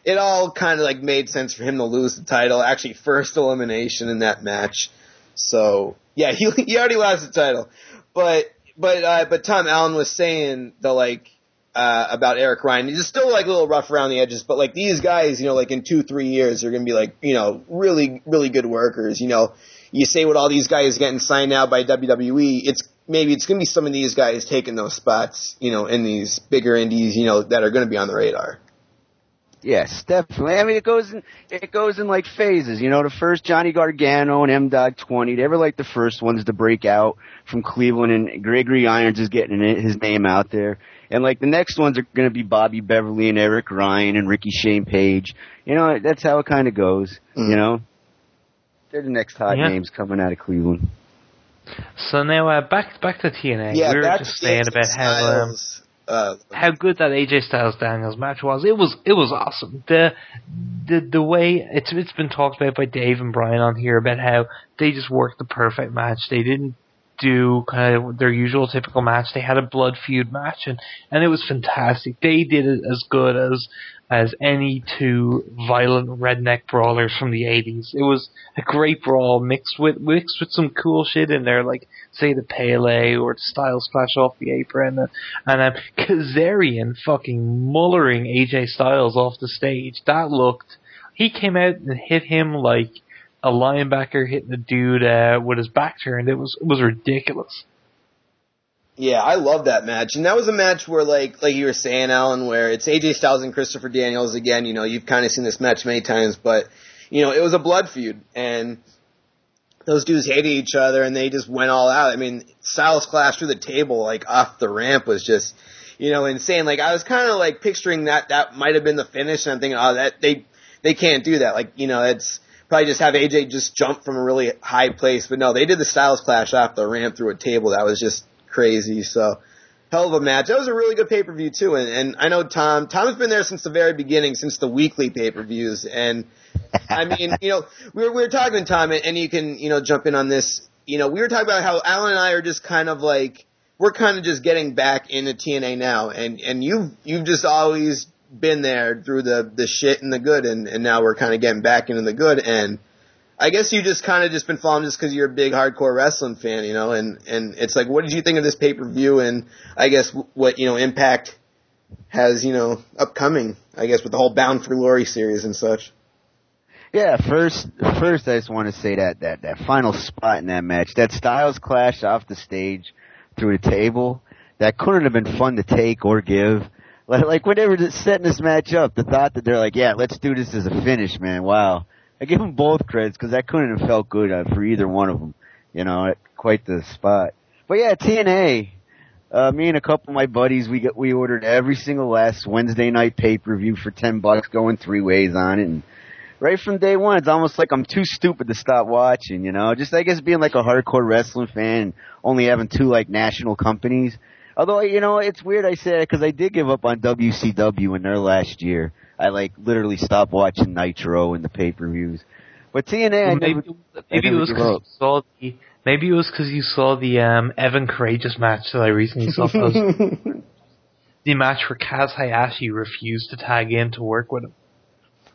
it all kind of like made sense for him to lose the title. Actually, first elimination in that match. So yeah, he he already lost the title, but but uh, but Tom Allen was saying the like uh, about Eric Ryan. He's still like a little rough around the edges, but like these guys, you know, like in two, three years, they're going to be like, you know, really, really good workers. You know, you say what all these guys getting signed now by WWE, it's maybe it's going to be some of these guys taking those spots, you know, in these bigger indies, you know, that are going to be on the radar. Yes, definitely. I mean, it goes in it goes in like phases. You know, the first Johnny Gargano and M Dog Twenty, they were like the first ones to break out from Cleveland, and Gregory Irons is getting his name out there. And like the next ones are going to be Bobby Beverly and Eric Ryan and Ricky Shane Page. You know, that's how it kind of goes. Mm. You know, they're the next hot Yeah. names coming out of Cleveland. So now uh, back back to TNA. Yeah, we were just saying AJ about how um, Styles, uh, how good that AJ Styles Daniels match was. It was it was awesome. The the the way it's it's been talked about by Dave and Brian on here about how they just worked the perfect match. They didn't do kind of their usual typical match. They had a blood feud match and and it was fantastic. They did it as good as as any two violent redneck brawlers from the 80s. It was a great brawl mixed with mixed with some cool shit in there, like say the Pele or the Styles splash off the apron, and, and um, Kazarian fucking mullering AJ Styles off the stage. That looked. He came out and hit him like a linebacker hitting a dude uh, with his back turned. It was it was ridiculous. Yeah, I love that match. And that was a match where like like you were saying, Alan, where it's AJ Styles and Christopher Daniels again, you know, you've kind of seen this match many times, but you know, it was a blood feud and those dudes hated each other and they just went all out. I mean, Styles clashed through the table like off the ramp was just you know, insane. Like I was kind of like picturing that that might have been the finish and I'm thinking, oh, that they they can't do that. Like, you know, it's probably just have AJ just jump from a really high place, but no, they did the Styles clash off the ramp through a table. That was just crazy. So hell of a match. That was a really good pay per view too. And, and I know Tom. Tom's been there since the very beginning, since the weekly pay per views. And I mean, you know, we were we were talking to Tom, and, and you can you know jump in on this. You know, we were talking about how Alan and I are just kind of like we're kind of just getting back into TNA now, and and you've you've just always been there through the the shit and the good, and and now we're kind of getting back into the good and. I guess you just kind of just been following just because you're a big hardcore wrestling fan, you know, and and it's like, what did you think of this pay per view, and I guess what you know impact has you know upcoming. I guess with the whole Bound for Glory series and such. Yeah, first, first I just want to say that that that final spot in that match, that Styles clash off the stage through the table, that couldn't have been fun to take or give. Like, like whenever setting this match up, the thought that they're like, yeah, let's do this as a finish, man. Wow, I give them both credits because that couldn't have felt good uh, for either one of them. You know, at quite the spot. But yeah, TNA. Uh, me and a couple of my buddies, we got, we ordered every single last Wednesday night pay per view for ten bucks, going three ways on it, and right from day one, it's almost like I'm too stupid to stop watching, you know? Just, I guess, being like a hardcore wrestling fan, only having two, like, national companies. Although, you know, it's weird I say it because I did give up on WCW in their last year. I, like, literally stopped watching Nitro and the pay-per-views. But TNA, I maybe, never, maybe it was because you saw the maybe it was because you saw the um, Evan Courageous match that I recently saw. The match where Kaz Hayashi refused to tag in to work with him.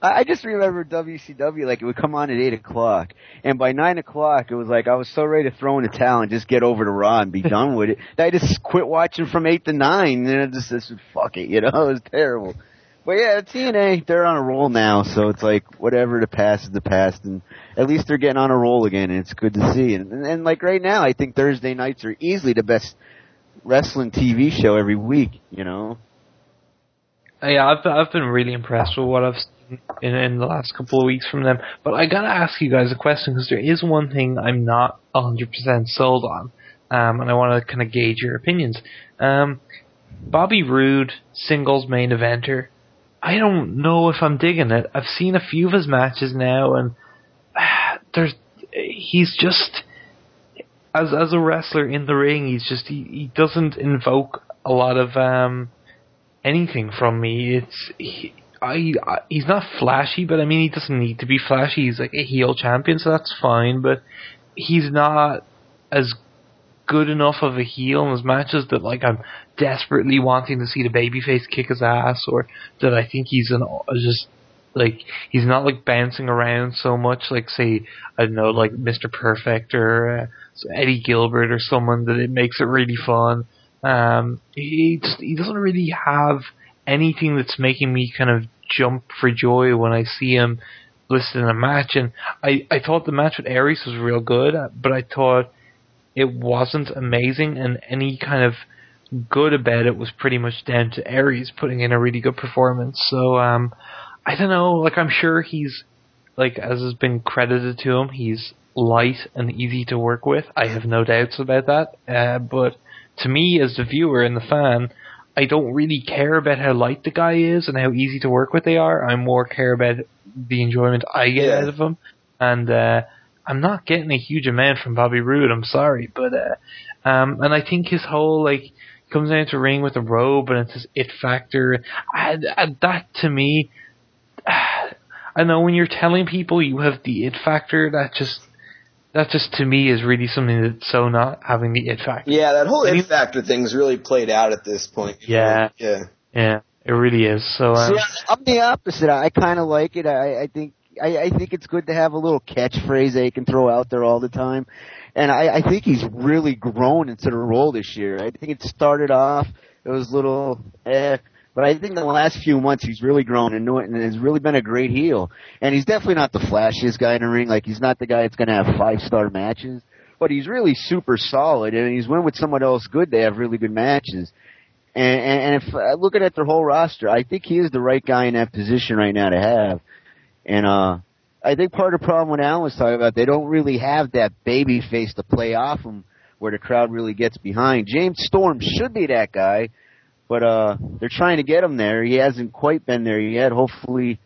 I I just remember WCW like it would come on at eight o'clock, and by nine o'clock it was like I was so ready to throw in the towel and just get over to Raw and be done with it. that I just quit watching from eight to nine, and I just, just fuck it, you know, it was terrible. But yeah, TNA they're on a roll now, so it's like whatever the past is the past, and at least they're getting on a roll again, and it's good to see. And, and, and like right now, I think Thursday nights are easily the best wrestling TV show every week. You know. Uh, Yeah, I've I've been really impressed with what I've seen in, in the last couple of weeks from them. But I gotta ask you guys a question because there is one thing I'm not 100% sold on, um, and I want to kind of gauge your opinions. Um, Bobby Roode, singles main eventer. I don't know if I'm digging it. I've seen a few of his matches now, and there's he's just as as a wrestler in the ring. He's just he, he doesn't invoke a lot of um anything from me. It's he, I, I he's not flashy, but I mean he doesn't need to be flashy. He's like a heel champion, so that's fine. But he's not as good enough of a heel in his matches that like I'm desperately wanting to see the babyface kick his ass, or that I think he's an just like he's not like bouncing around so much like say I don't know like Mr. Perfect or uh, Eddie Gilbert or someone that it makes it really fun. Um, he just, he doesn't really have anything that's making me kind of jump for joy when I see him listed in a match. And I I thought the match with Aries was real good, but I thought it wasn't amazing, and any kind of good about it was pretty much down to Aries putting in a really good performance. So um, I don't know. Like I'm sure he's like as has been credited to him, he's light and easy to work with. I have no doubts about that. Uh, but to me, as the viewer and the fan, I don't really care about how light the guy is and how easy to work with they are. I more care about the enjoyment I get Yeah. out of them. And uh, I'm not getting a huge amount from Bobby Roode. I'm sorry, but uh, um, and I think his whole like comes down to ring with a robe and it's his it factor. And, and that to me, I know when you're telling people you have the it factor, that just that just to me is really something that's so not having the it factor. Yeah, that whole Any- it factor thing's really played out at this point. you know? Yeah. Yeah. Yeah, it really is. So um, See, I- I'm the opposite. I kind of like it. I, I think I, I think it's good to have a little catchphrase they can throw out there all the time, and I, I think he's really grown into the role this year. I think it started off it was a little eh, but I think in the last few months he's really grown into it and has really been a great heel. And he's definitely not the flashiest guy in the ring. Like he's not the guy that's going to have five star matches, but he's really super solid. And he's went with someone else good. They have really good matches. And, and, and if uh, looking at their whole roster, I think he is the right guy in that position right now to have. And uh, I think part of the problem when Alan was talking about, they don't really have that baby face to play off him where the crowd really gets behind. James Storm should be that guy, but uh, they're trying to get him there. He hasn't quite been there yet. Hopefully,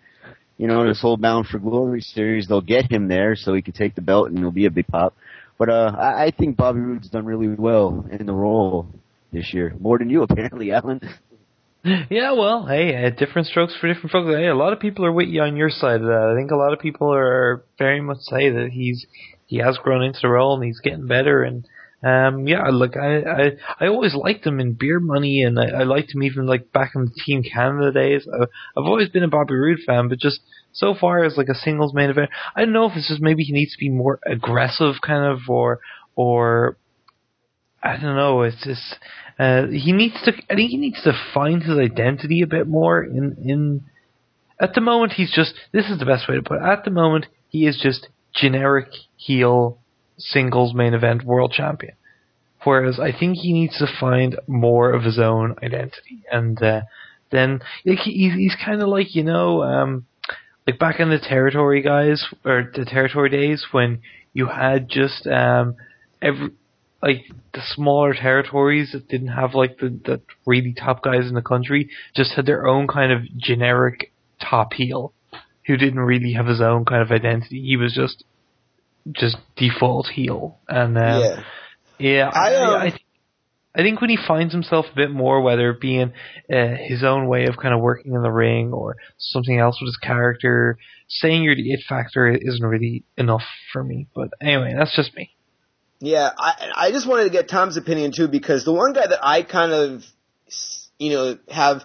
you know, this whole Bound for Glory series, they'll get him there so he can take the belt and he'll be a big pop. But uh, I, I think Bobby Roode's done really well in the role this year, more than you apparently, Alan. Yeah, well, hey, uh, different strokes for different folks. Hey, a lot of people are with you on your side of that. I think a lot of people are very much say that he's he has grown into the role and he's getting better. And um, yeah, look, I I, I always liked him in Beer Money, and I, I liked him even like back in the Team Canada days. I, I've always been a Bobby Roode fan, but just so far as like a singles main event, I don't know if it's just maybe he needs to be more aggressive, kind of, or or I don't know. It's just Uh, he needs to. I think he needs to find his identity a bit more. In in at the moment, he's just. This is the best way to put it. At the moment, he is just generic heel singles main event world champion. Whereas I think he needs to find more of his own identity, and uh, then like, he, he's kind of like you know, um, like back in the territory guys or the territory days when you had just um, every like the smaller territories that didn't have like the, the really top guys in the country just had their own kind of generic top heel who didn't really have his own kind of identity. He was just just default heel, and um, yeah. yeah, I, um, I, I, th- I think when he finds himself a bit more, whether it be in uh, his own way of kind of working in the ring or something else with his character, saying you're the it factor isn't really enough for me. But anyway, that's just me. Yeah, I I just wanted to get Tom's opinion too because the one guy that I kind of you know have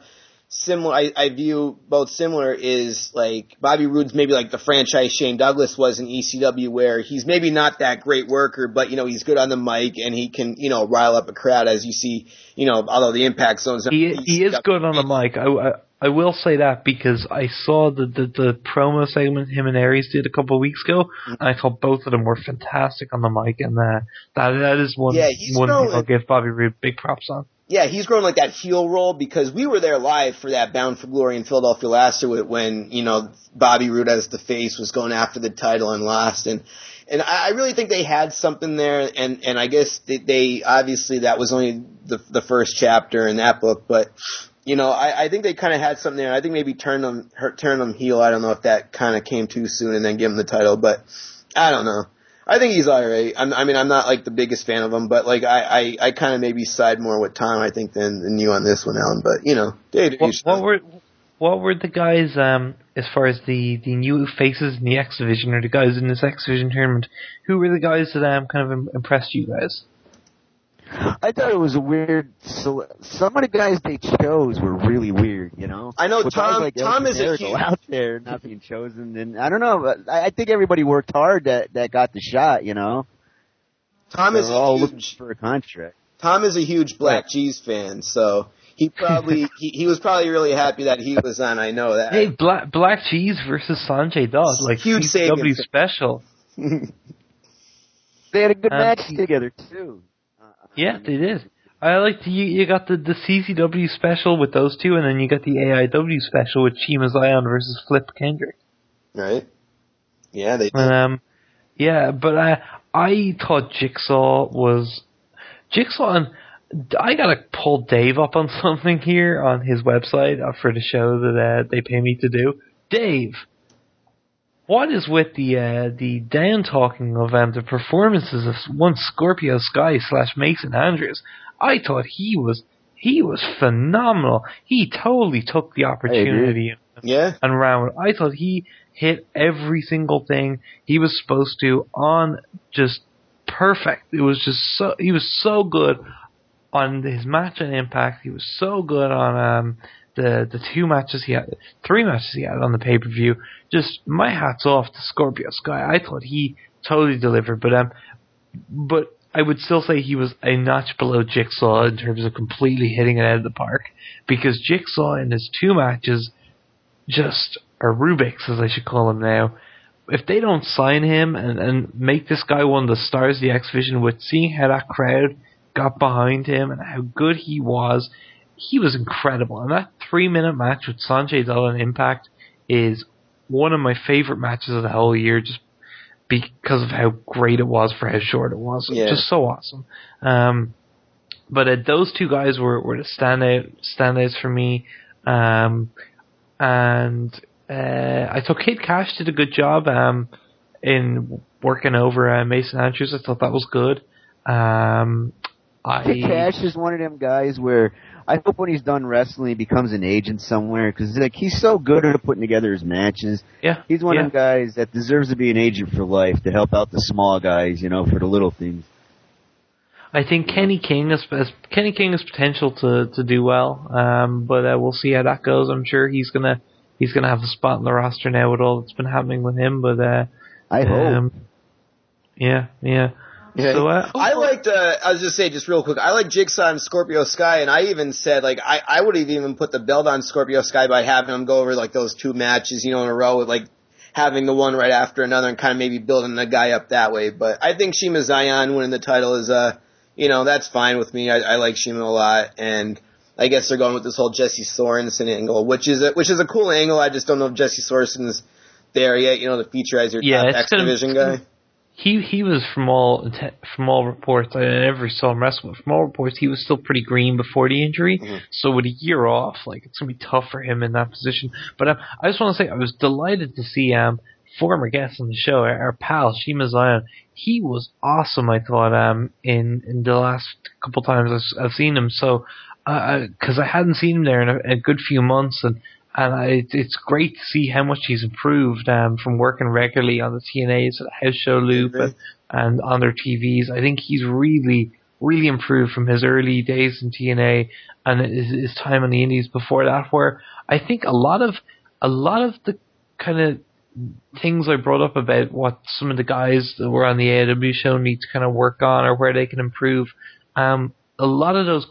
similar I, I view both similar is like Bobby Roode's maybe like the franchise Shane Douglas was in ECW where he's maybe not that great worker but you know he's good on the mic and he can you know rile up a crowd as you see you know although the impact zones He he is good on the mic. I, I I will say that because I saw the, the, the promo segment him and Aries did a couple of weeks ago, and I thought both of them were fantastic on the mic, and uh, that that is one Yeah, one thing I'll give Bobby Roode big props on. yeah, he's grown like that heel role because we were there live for that Bound for Glory in Philadelphia last year when, you know, Bobby Roode as the face was going after the title and lost. And, and I I really think they had something there and, and I guess they, they obviously that was only the, the first chapter in that book, but, you know, I, I think they kind of had something there. I think maybe turn them, her- turn them heel. I don't know if that kind of came too soon and then give him the title, but I don't know. I think he's alright. I'm, I mean, I'm not like the biggest fan of him, but like I, I, I kind of maybe side more with Tom, I think, than, than you on this one, Alan. But you know, What, what were what were the guys um as far as the the new faces in the X division or the guys in this X division tournament? Who were the guys that um kind of impressed you guys? I thought it was a weird. So some of the guys they chose were really weird. You know. I know With Tom- Like Tom is a Generico huge- out there not being chosen, and I don't know. But I I think everybody worked hard that that got the shot. You know. Tom They is all a looking for a contract. Tom is a huge Black Right. Cheese fan, so he probably he, he was probably really happy that he was on. I know that. Hey, Black Black Cheese versus Sanjay Dutt, like Huge CW special. They had a good Um, match together too. Yeah, they did. I liked you. You got the the CCW special with those two, and then you got the AIW special with Zema Ion versus Flip Kendrick. right? Yeah, they. Did. Um, yeah, but I I thought Jigsaw was Jigsaw, and I gotta pull Dave up on something here on his website for the show that uh, they pay me to do. Dave, what is with the uh, the down talking of um, the performances of one Scorpio Sky slash Mason Andrews? I thought he was he was phenomenal. He totally took the opportunity yeah, and round. I thought he hit every single thing he was supposed to on just perfect. It was just so he was so good on his match and Impact. He was so good on um the the two matches he had, three matches he had on the pay per view. Just my hats off to Scorpio Sky. I thought he totally delivered, but um, but I would still say he was a notch below Jigsaw in terms of completely hitting it out of the park because Jigsaw in his two matches just or Rubix as I should call him now. If they don't sign him and, and make this guy one of the stars of the X Division with seeing how that crowd got behind him and how good he was, he was incredible. And that three minute match with Sanjay Dutt on Impact is one of my favorite matches of the whole year just because of how great it was for how short it was. Yeah. Just so awesome. Um, but uh, those two guys were, were the standout standouts for me. Um, and uh, I thought Kid Cash did a good job um, in working over uh, Mason Andrews. I thought that was good. Um, I Kid Cash is one of them guys where I hope when he's done wrestling he becomes an agent somewhere because like he's so good at putting together his matches. yeah, He's one yeah. of the guys that deserves to be an agent for life to help out the small guys, you know, for the little things. I think Kenny King has, has Kenny King has potential to to do well, um, but uh, we'll see how that goes. I'm sure he's gonna he's gonna have a spot in the roster now with all that's been happening with him. But uh, I hope. um, yeah, yeah. So, uh, I liked. Uh, I was just say just real quick. I like Jigsaw and Scorpio Sky, and I even said like I I would have even put the belt on Scorpio Sky by having him go over like those two matches, you know, in a row with like having the one right after another and kind of maybe building the guy up that way. But I think Zema Ion winning the title is uh you know that's fine with me. I, I like Zema a lot, and I guess they're going with this whole Jesse Sorensen angle, which is a, which is a cool angle. I just don't know if Jesse Sorensen's there yet. You know, the feature as your Yeah, top X gonna- division guy. He he was from all from all reports. I never saw him wrestle. but From all reports, he was still pretty green before the injury. Mhm. So with a year off, like it's gonna be tough for him in that position. But um, I just want to say I was delighted to see um former guest on the show, our, our pal Zema Ion. He was awesome. I thought um in in the last couple times I've, I've seen him. So because I hadn't seen him there in a, a good few months and. And I, it- it's great to see how much he's improved um, from working regularly on the TNA's house show loop and, and on their TVs. I think he's really, really improved from his early days in TNA and his, his time on the Indies before that, where I think a lot of a lot of the kind of things I brought up about what some of the guys that were on the AW show need to kind of work on or where they can improve. Um, a lot of those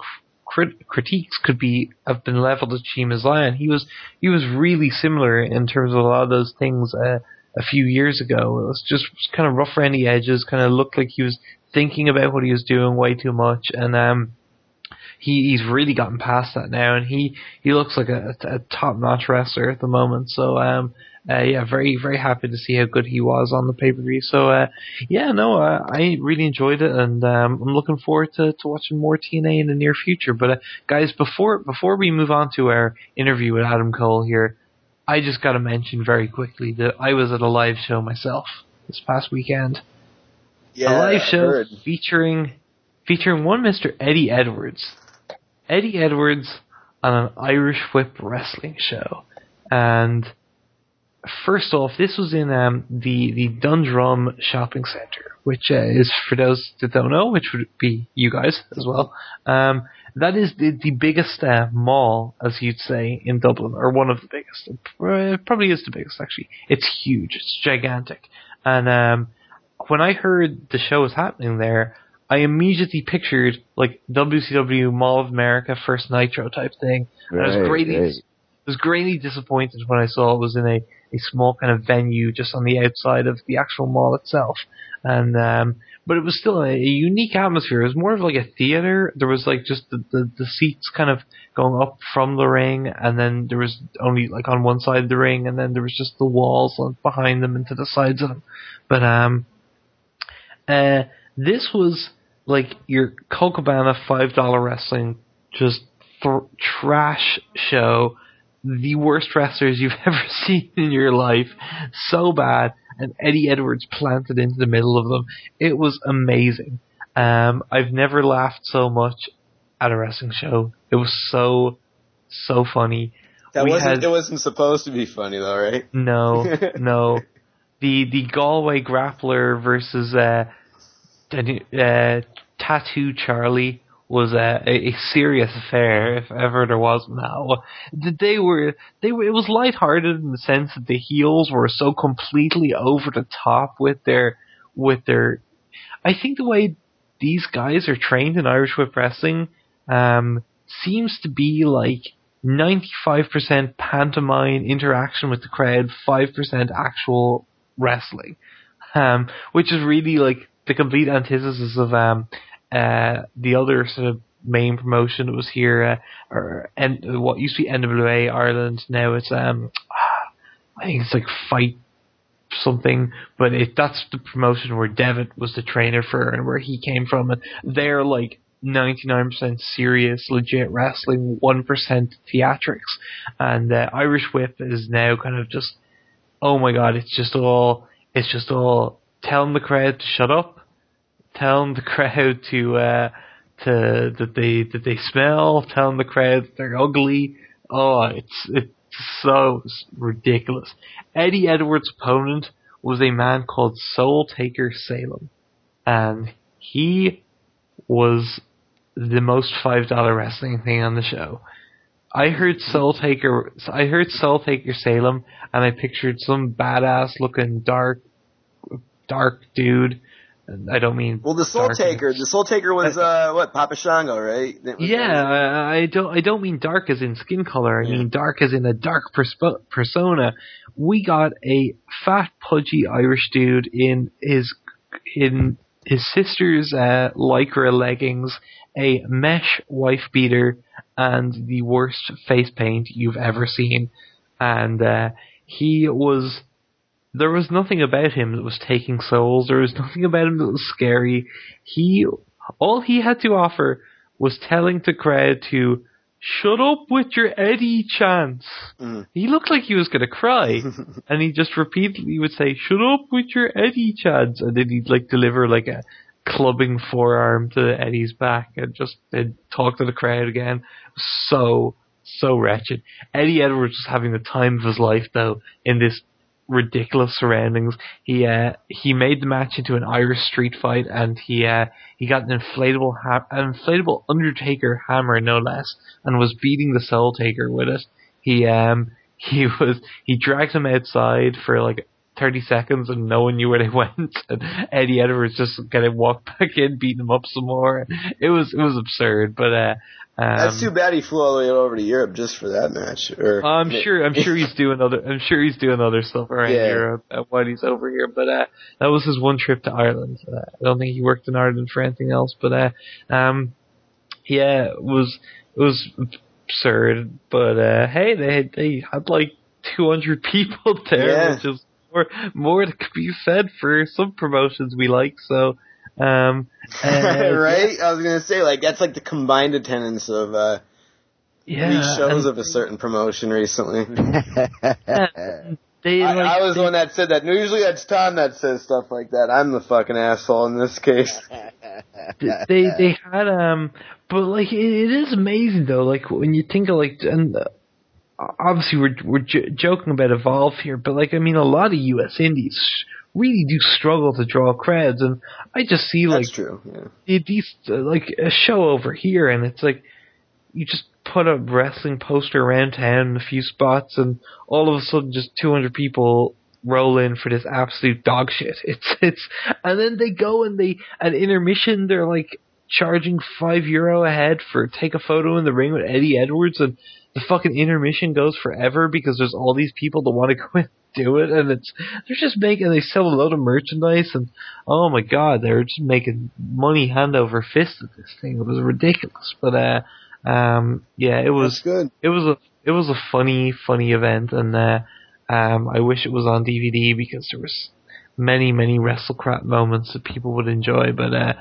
crit- critiques could be have been leveled at Zema Ion. He was he was really similar in terms of a lot of those things uh, a few years ago. It was just kind of rough around the edges, kind of looked like he was thinking about what he was doing way too much, and um, he he's really gotten past that now, and he he looks like a, a top notch wrestler at the moment. So um, uh, yeah, very very happy to see how good he was on the pay per view. So uh, yeah, no, uh, I really enjoyed it, and um, I'm looking forward to, to watching more TNA in the near future. But uh, guys, before before we move on to our interview with Adam Cole here, I just got to mention very quickly that I was at a live show myself this past weekend. Yeah, a live I show heard. featuring featuring one Mr. Eddie Edwards. Eddie Edwards on an Irish Whip wrestling show. And first off, this was in um, the the Dundrum Shopping Centre, which uh, is for those that don't know, which would be you guys as well. Um, that is the, the biggest uh, mall, as you'd say, in Dublin, or one of the biggest. It probably is the biggest, actually. It's huge. It's gigantic. And um, when I heard the show was happening there, I immediately pictured like WCW Mall of America First Nitro type thing. And I was greatly right. was greatly disappointed when I saw it was in a, a small kind of venue just on the outside of the actual mall itself. And um but it was still a, a unique atmosphere. It was more of like a theater. There was like just the, the, the seats kind of going up from the ring and then there was only like on one side of the ring and then there was just the walls behind them and to the sides of them. But um uh, this was like your Colt Cabana five dollar wrestling, just th- trash show. The worst wrestlers you've ever seen in your life, so bad, and Eddie Edwards planted into the middle of them. It was amazing. Um, I've never laughed so much at a wrestling show. It was so, so funny. That we wasn't. had- it wasn't supposed to be funny though, right? no, no. The the Galway grappler versus uh, uh Tattoo Charlie was a, a, serious affair, if ever there was now. They were they were it was lighthearted in the sense that the heels were so completely over the top with their with their. I think the way these guys are trained in Irish Whip Wrestling um, seems to be like 95% pantomime interaction with the crowd, 5% actual wrestling. Um, which is really like the complete antithesis of um, uh, the other sort of main promotion that was here, uh, or and what used to be NWA Ireland. Now it's um, I think it's like Fight something, but it that's the promotion where Devitt was the trainer for and where he came from, and they're like 99% serious, legit wrestling, 1% theatrics, and uh, Irish Whip is now kind of just, oh my god, it's just all, it's just all telling the crowd to shut up, telling the crowd to, uh, to that they that they smell, telling the crowd they're ugly. Oh, it's it's so ridiculous. Eddie Edwards' opponent was a man called Soul Taker Salem, and he was the most five dollar wrestling thing on the show. I heard Soul Taker, I heard Soul Taker Salem, and I pictured some badass looking dark, dark dude I don't mean. Well, the Soul. Taker, the Soul Taker was uh what Papa Shango, right? Yeah, I I don't. I don't mean dark as in skin color. I Yeah. mean dark as in a dark perspo- persona. We got a fat, pudgy Irish dude in his in his sister's uh, lycra leggings, a mesh wife beater, and the worst face paint you've ever seen. And uh, he was. There was nothing about him that was taking souls. There was nothing about him that was scary. He all he had to offer was telling the crowd to shut up with your Eddie chants. Mhm. He looked like he was going to cry, and he just repeatedly would say, "Shut up with your Eddie chants," and then he'd like deliver like a clubbing forearm to Eddie's back, and just then talk to the crowd again. So so wretched. Eddie Edwards was having the time of his life though in this ridiculous surroundings. He uh he made the match into an Irish street fight, and he uh he got an inflatable ha- an inflatable Undertaker hammer no less, and was beating the Soul Taker with it. He um he was he dragged him outside for like. 30 seconds and no one knew where they went and Eddie Edwards just kind of walked back in beating him up some more it was it was absurd but uh um, That's too bad he flew all the way over to Europe just for that match. Or I'm sure. I'm sure he's doing other. I'm sure he's doing other stuff around Yeah. Europe while he's over here. But uh, that was his one trip to Ireland. Uh, I don't think he worked in Ireland for anything else. But uh, um, yeah, it was it was absurd. But uh, hey, they had, they had like 200 people there, Yeah. which is more more that could be said for some promotions we like. So. Um, uh, right? I was gonna say like that's like the combined attendance of uh Yeah, three shows and of a certain promotion recently. they I, like I was they- the one that said that. Usually that's Tom that says stuff like that. I'm the fucking asshole in this case. they they had um but like it, it is amazing though like when you think of like and uh, obviously we're we're j- joking about evolve here but like i mean a lot of us indies really do struggle to draw crowds and i just see like That's true. Yeah. the- these uh, like a show over here and it's like you just put a wrestling poster around town in a few spots and all of a sudden just 200 people roll in for this absolute dog shit it's it's and then they go and they at intermission they're like charging 5 euro a head for take a photo in the ring with Eddie Edwards and the fucking intermission goes forever because there's all these people that want to go and do it and it's they're just making they sell a load of merchandise and oh my god they're just making money hand over fist at this thing it was ridiculous but uh um yeah it That's was good. it was a it was a funny funny event and uh um I wish it was on DVD because there was many many WrestleCrap moments that people would enjoy but uh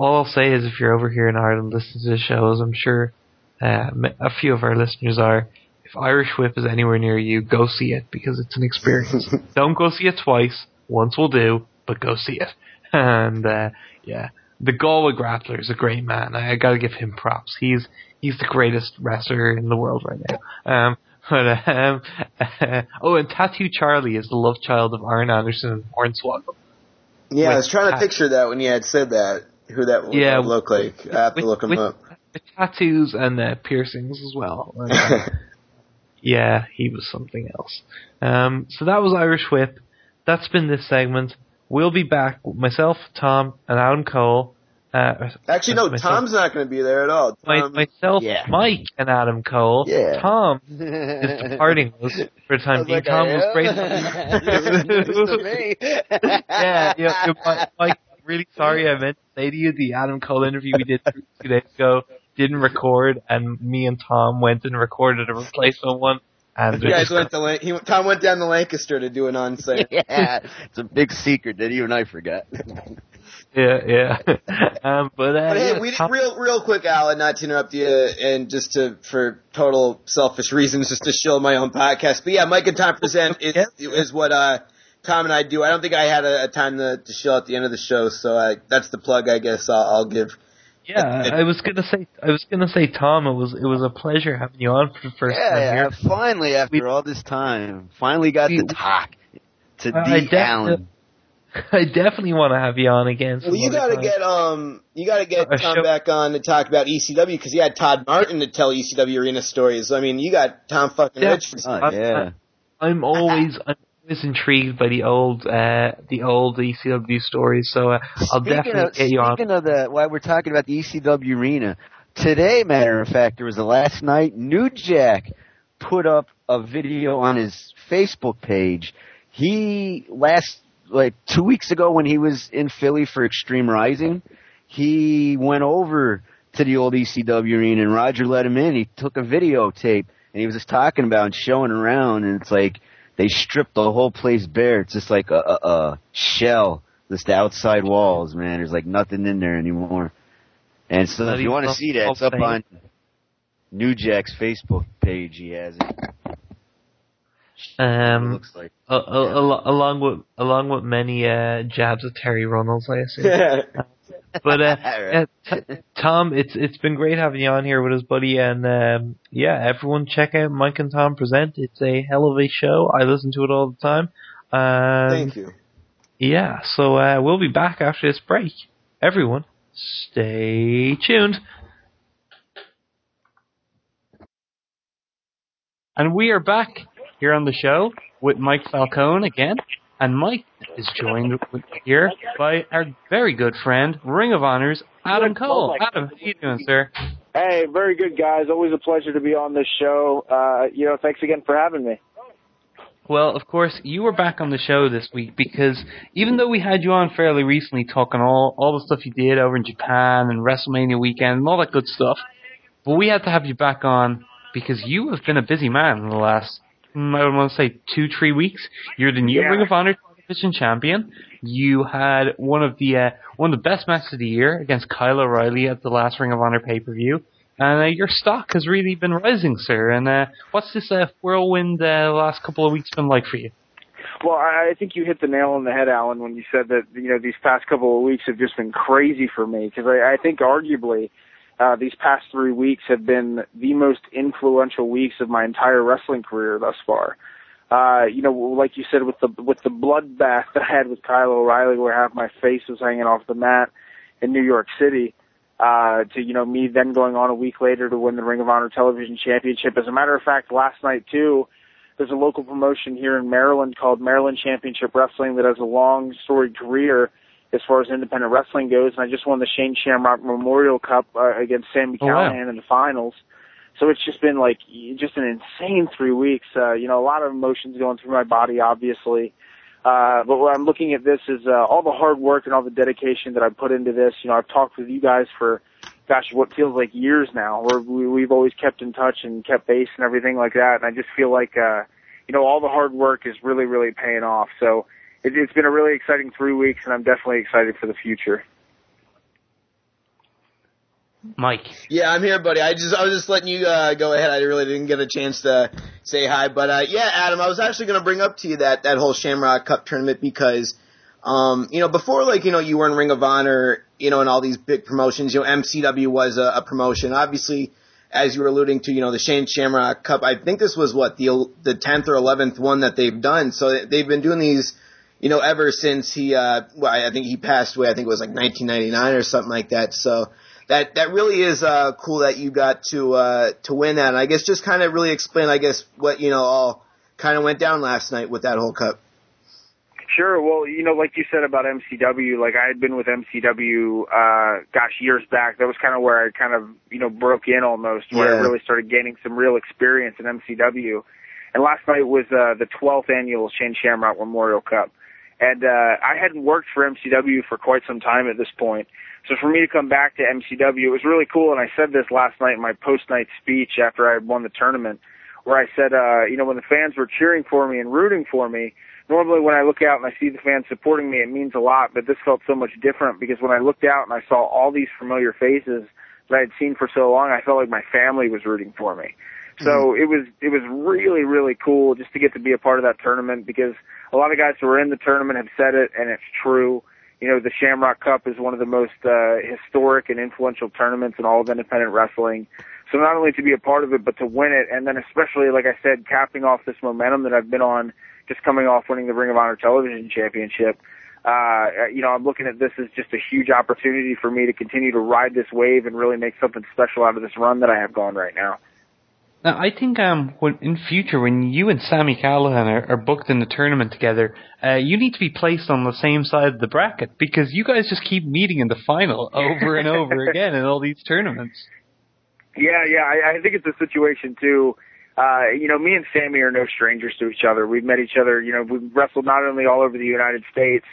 all I'll say is if you're over here in Ireland listening to the shows I'm sure uh, a few of our listeners are if Irish Whip is anywhere near you, go see it because it's an experience. Don't go see it twice. Once will do, but go see it. And uh, yeah, the Galway Grappler is a great man. I, I got to give him props. He's he's the greatest wrestler in the world right now. Um, but um, oh, and Tattoo Charlie is the love child of Arn Anderson and Hornswoggle. Yeah, I was trying to picture that when you had said that. Who that would Yeah, look like? I have to with- look him with- up. with tattoos and the piercings as well. Yeah, he was something else. Um, so that was Irish Whip. That's been this segment. We'll be back with myself, Tom, and Adam Cole. Uh, Actually, no, myself- Tom's not going to be there at all. my, myself, Yeah. Mike, and Adam Cole. Yeah. Tom is departing us for the time being. Tom was great. yeah, yeah, yeah, Mike, Mike, really sorry. I meant to say to you the Adam Cole interview we did two days ago didn't record, and me and Tom went and recorded a replacement one. And you guys went to Lan- he, Tom went down to Lancaster to do an on-site. yeah, it's a big secret that even I forgot. yeah, yeah. um, but, uh, But hey, yeah, we Tom- real real quick, Alan, not to interrupt you, and just to for total selfish reasons, just to show my own podcast. But yeah, Mike and Tom present is, is what uh, Tom and I do. I don't think I had a, a time to, to show at the end of the show, so uh, that's the plug. I guess I'll, I'll give. yeah, I was gonna say, I was gonna say, Tom, it was it was a pleasure having you on for the first yeah, time yeah, here. finally, after We- all this time, finally got We- to talk to I- I D. def- Allen. I definitely want to have you on again. Well, you got to time. get um, you got to get A Tom show- back on to talk about ECW because you had Todd Martin to tell ECW arena stories. I mean, you got Tom fucking Yeah. Richards. Oh, I- yeah. I'm always I'm always intrigued by the old uh, the old ECW stories, so uh, I'll Speaking definitely of, get you on. Speaking of the, while we're talking about the ECW arena, today, matter of fact, it was the last night, New Jack put up a video on his Facebook page. He, last, like, two weeks ago when he was in Philly for Extreme Rising, he went over to the old ECW arena and Roger let him in. He took a videotape and he was just talking about and showing around and it's like, they stripped the whole place bare. It's just like a, a, a shell, just the outside walls, man. There's like nothing in there anymore. And so if you want to see that, it's up on New Jack's Facebook page. He has it. It Um, looks like. a- a- al- along with along with many uh, jabs at Terry Runnels, I assume. But uh, Right. uh, t- Tom, it's it's been great having you on here with us, buddy. And um, yeah, everyone check out Mike and Tom present. It's a hell of a show. I listen to it all the time. Um, Thank you. Yeah, so uh, we'll be back after this break. Everyone, stay tuned. And we are back here on the show with Mike Falcone again. And Mike is joined here by our very good friend, Ring of Honors, Adam Cole. Adam, how you doing, sir? Hey, very good guys. Always a pleasure to be on this show. Uh, you know, thanks again for having me. Well, of course, you were back on the show this week because even though we had you on fairly recently talking all, all the stuff you did over in Japan and WrestleMania weekend and all that good stuff, but we had to have you back on because you have been a busy man in the last, mm, I want to say, two, three weeks. You're the new Yeah. Ring of Honor television champion. You had one of the uh, one of the best matches of the year against Kyle O'Reilly at the last Ring of Honor pay per view. And uh, your stock has really been rising, sir. And uh, what's this uh, whirlwind uh, last couple of weeks been like for you? Well, I I think you hit the nail on the head, Alan, when you said that you know these past couple of weeks have just been crazy for me because I, I think arguably uh, these past three weeks have been the most influential weeks of my entire wrestling career thus far. Uh, you know, like you said, with the with the bloodbath that I had with Kyle O'Reilly, where half my face was hanging off the mat in New York City, uh, to you know me then going on a week later to win the Ring of Honor Television Championship. As a matter of fact, last night too, there's a local promotion here in Maryland called Maryland Championship Wrestling that has a long storied career as far as independent wrestling goes, and I just won the Shane Shamrock Memorial Cup uh, against Sammy Oh, wow. Callahan in the finals. So it's just been like just an insane three weeks. Uh, you know, a lot of emotions going through my body, obviously. Uh, but what I'm looking at this is uh, all the hard work and all the dedication that I put into this. You know, I've talked with you guys for, gosh, what feels like years now. Where we, we've always kept in touch and kept base and everything like that. And I just feel like, uh, you know, all the hard work is really, really paying off. So it, it's been a really exciting three weeks, and I'm definitely excited for the future. Mike. Yeah, I'm here, buddy. I just I was just letting you uh, go ahead. I really didn't get a chance to say hi, but uh, yeah, Adam, I was actually going to bring up to you that that whole Shamrock Cup tournament because, um, you know, before like you know you were in Ring of Honor, you know, and all these big promotions, you know, MCW was a, a promotion. Obviously, as you were alluding to, you know, the Shane Shamrock Cup. I think this was what the the tenth or eleventh one that they've done. So they've been doing these. You know, ever since he, uh, well, I think he passed away. I think it was like 1999 or something like that. So, that that really is uh, cool that you got to uh, to win that. And I guess just kind of really explain, I guess, what you know all kind of went down last night with that whole cup. Sure. Well, you know, like you said about MCW, like I had been with MCW, uh, gosh, years back. That was kind of where I kind of, you know, broke in almost, where I really started gaining some real experience in MCW. And last night was, uh, the 12th annual Shane Shamrock Memorial Cup. And, uh, I hadn't worked for MCW for quite some time at this point. So for me to come back to MCW, it was really cool. And I said this last night in my post-night speech after I had won the tournament, where I said, uh, you know, when the fans were cheering for me and rooting for me, normally when I look out and I see the fans supporting me, it means a lot, but this felt so much different because when I looked out and I saw all these familiar faces that I had seen for so long, I felt like my family was rooting for me. So it was it was really really cool just to get to be a part of that tournament because a lot of guys who were in the tournament have said it and it's true. You know, the Shamrock Cup is one of the most uh, historic and influential tournaments in all of independent wrestling. So not only to be a part of it, but to win it, and then especially, like I said, capping off this momentum that I've been on, just coming off winning the Ring of Honor Television Championship. Uh, you know, I'm looking at this as just a huge opportunity for me to continue to ride this wave and really make something special out of this run that I have going right now. Now, I think um, when, in future, when you and Sammy Callahan are, are booked in the tournament together, uh, you need to be placed on the same side of the bracket because you guys just keep meeting in the final over and over again in all these tournaments. Yeah, yeah, I, I think it's a situation too. Uh, you know, me and Sammy are no strangers to each other. We've met each other. You know, we've wrestled not only all over the United States,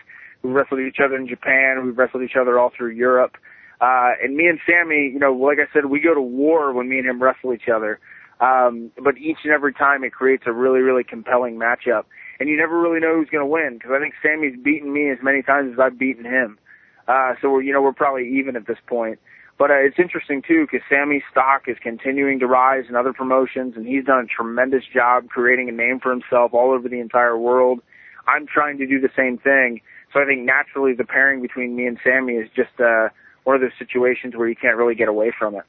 we've wrestled each other in Japan, we've wrestled each other all through Europe. Uh, and me and Sammy, you know, like I said, we go to war when me and him wrestle each other. Um, but each and every time it creates a really, really compelling matchup. And you never really know who's going to win because I think Sami's beaten me as many times as I've beaten him. Uh, so we're, you know, we're probably even at this point. But uh, it's interesting too because Sami's stock is continuing to rise in other promotions, and he's done a tremendous job creating a name for himself all over the entire world. I'm trying to do the same thing, so I think naturally the pairing between me and Sami is just uh, one of those situations where you can't really get away from it.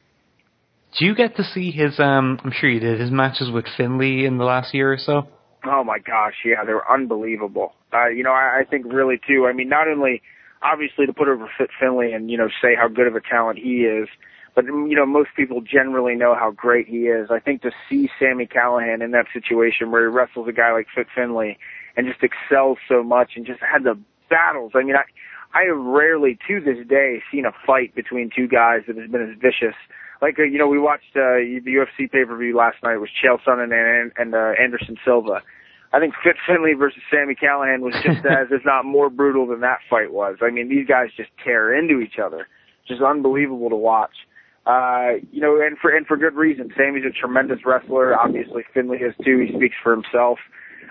Do you get to see his? um I'm sure you did his matches with Finlay in the last year or so. Oh my gosh, yeah, they were unbelievable. Uh, you know, I, I think really too. I mean, not only obviously to put over Fit Finlay and you know say how good of a talent he is, but you know most people generally know how great he is. I think to see Sami Callihan in that situation where he wrestles a guy like Fit Finlay and just excels so much and just had the battles. I mean, I I have rarely to this day seen a fight between two guys that has been as vicious. Like uh, you know, we watched uh, the UFC pay per view last night with Chael Sonnen and and uh, Anderson Silva I think Fit Finlay versus Sami Callihan was just as, if not more brutal than that fight was. I mean, these guys just tear into each other. Just unbelievable to watch. Uh, you know, and for and for good reason. Sami's a tremendous wrestler. Obviously, Finlay is too. He speaks for himself.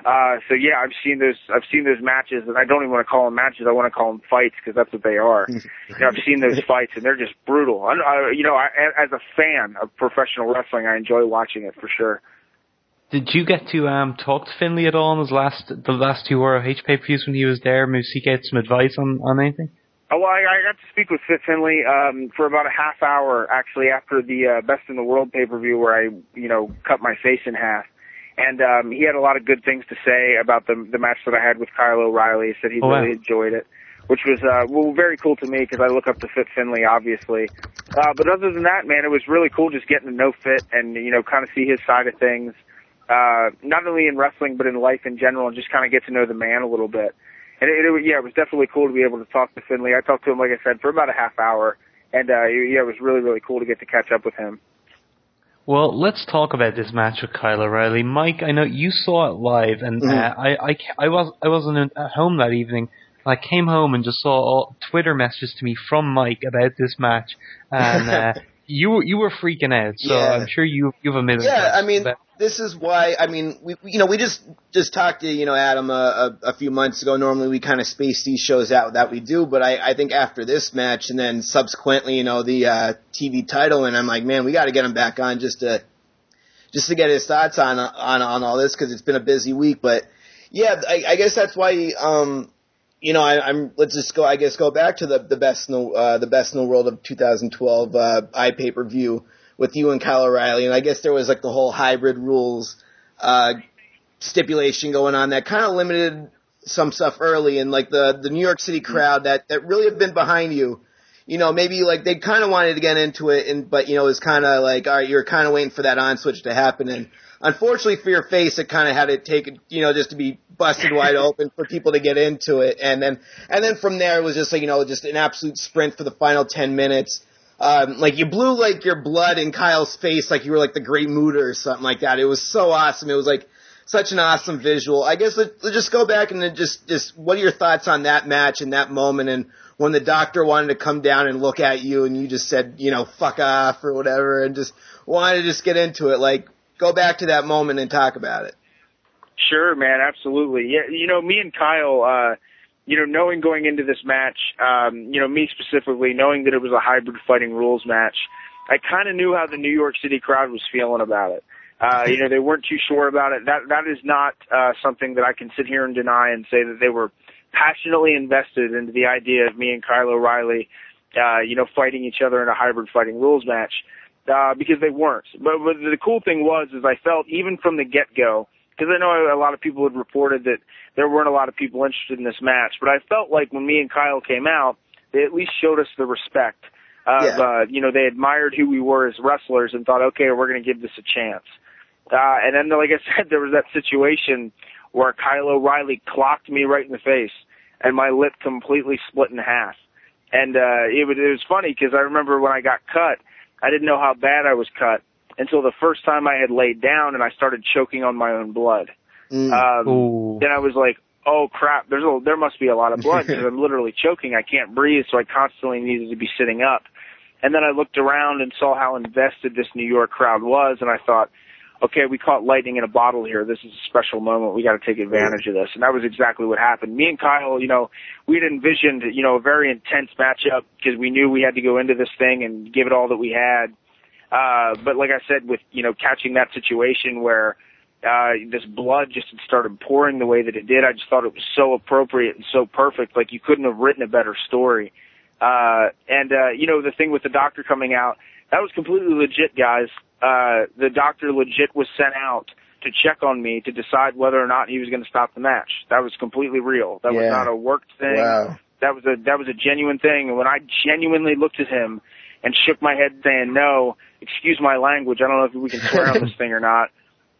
Uh, so yeah, I've seen those. I've seen those matches, and I don't even want to call them matches. I want to call them fights because that's what they are. you know, I've seen those fights, and they're just brutal. I, I, you know, I, as a fan of professional wrestling, I enjoy watching it for sure. Did you get to um, talk to Finlay at all in his last the last two ROH pay per views when he was there? Maybe seek out some advice on on anything. Oh, well, I, I got to speak with Fit Finlay um, for about a half hour actually after the uh, Best in the World pay per view where I you know cut my face in half. And um, he had a lot of good things to say about the the match that I had with Kyle O'Reilly. He said he oh, really wow. enjoyed it, which was uh, well very cool to me because I look up to Fit Finlay obviously. Uh, but other than that, man, it was really cool just getting to know Fit and you know kind of see his side of things uh, not only in wrestling but in life in general, and just kind of get to know the man a little bit. And it, it, yeah, it was definitely cool to be able to talk to Finlay. I talked to him, like I said, for about a half hour, and uh, yeah, it was really really cool to get to catch up with him. Well, let's talk about this match with Kyle O'Reilly. Mike, I know you saw it live, and Mhm. uh, I, I, I was I wasn't at home that evening. I came home and just saw all Twitter messages to me from Mike about this match, and uh, you you were freaking out. So Yeah. I'm sure you you've a million. Yeah, I mean, this is why. I mean, we you know we just just talked to you know Adam a, a, a few months ago. Normally we kind of space these shows out that we do, but I I think after this match and then subsequently you know the uh, TV title, and I'm like, man, we got to get him back on just to just to get his thoughts on on on all this because it's been a busy week. But yeah, I, I guess that's why. um you know, I, I'm. Let's just go. I guess go back to the the best in the uh, the best in the world of 2012 uh, i pay per view with you and Kyle O'Reilly, and I guess there was like the whole hybrid rules uh, stipulation going on that kind of limited some stuff early, and like the the New York City crowd that that really have been behind you. You know, maybe like they kind of wanted to get into it, and but you know, it was kind of like, all right, you're kind of waiting for that on switch to happen, and unfortunately for your face, it kind of had to take, you know, just to be busted wide open for people to get into it, and then and then from there it was just like you know, just an absolute sprint for the final ten minutes. Um, like you blew like your blood in Kyle's face, like you were like the Great Muta or something like that. It was so awesome. It was like such an awesome visual. I guess let, let's just go back and just just what are your thoughts on that match and that moment and when the doctor wanted to come down and look at you and you just said you know fuck off or whatever and just wanted to just get into it. Like go back to that moment and talk about it. Sure, man, absolutely. Yeah, you know, me and Kyle, uh, you know, knowing going into this match, um, you know, me specifically, knowing that it was a hybrid fighting rules match, I kind of knew how the New York City crowd was feeling about it. Uh, you know, they weren't too sure about it. That that is not uh, something that I can sit here and deny and say that they were passionately invested into the idea of me and Kyle O'Reilly, uh, you know, fighting each other in a hybrid fighting rules match, uh, because they weren't. But, but the cool thing was, is I felt even from the get go, because I know a lot of people had reported that there weren't a lot of people interested in this match, but I felt like when me and Kyle came out, they at least showed us the respect. Of, Yeah. uh, you know, they admired who we were as wrestlers and thought, okay, we're going to give this a chance. Uh, and then, like I said, there was that situation where Kyle O'Reilly clocked me right in the face, and my lip completely split in half. And uh, it was it was funny because I remember when I got cut, I didn't know how bad I was cut until the first time I had laid down and I started choking on my own blood. Mm. Um, Ooh. then I was like, oh crap, there's a, there must be a lot of blood because I'm literally choking. I can't breathe, so I constantly needed to be sitting up. And then I looked around and saw how invested this New York crowd was, and I thought, okay, we caught lightning in a bottle here. This is a special moment. We got to take advantage of this. And that was exactly what happened. Me and Kyle, you know, we had envisioned, you know, a very intense matchup because we knew we had to go into this thing and give it all that we had. Uh, but like I said, with, you know, catching that situation where, uh, this blood just had started pouring the way that it did, I just thought it was so appropriate and so perfect. Like you couldn't have written a better story. Uh, and, uh, you know, the thing with the doctor coming out, that was completely legit, guys. Uh, the doctor legit was sent out to check on me to decide whether or not he was going to stop the match. That was completely real. That was not a worked thing. Wow. That was a that was a genuine thing. And when I genuinely looked at him and shook my head saying no, excuse my language, I don't know if we can swear on this thing or not.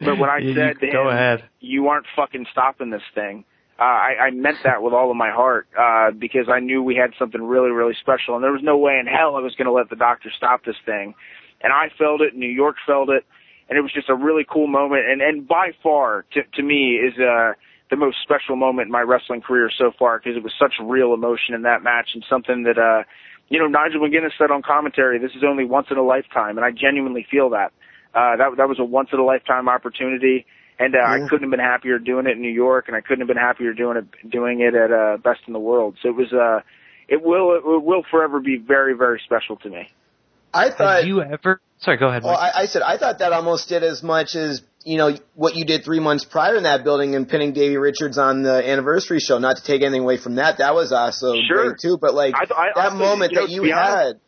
But when I You- said you- to go him, ahead. you aren't fucking stopping this thing. Uh, I, I meant that with all of my heart, uh, because I knew we had something really, really special and there was no way in hell I was going to let the doctor stop this thing. And I felt it, New York felt it, and it was just a really cool moment and, and by far to, to me is, uh, the most special moment in my wrestling career so far because it was such real emotion in that match and something that, uh, you know, Nigel McGuinness said on commentary, this is only once in a lifetime, and I genuinely feel that. Uh, that, that was a once in a lifetime opportunity, and uh, I couldn't have been happier doing it in New York, and I couldn't have been happier doing it, doing it at, uh, Best in the World. So it was, uh, it will, it will forever be very, very special to me. I thought. Have you ever? Sorry, go ahead. Well, I, I said I thought that almost did as much as you know what you did three months prior in that building and pinning Davey Richards on the anniversary show. Not to take anything away from that, that was also Sure. great too. But like I- I- I that thought, moment you know, that you be honest- had,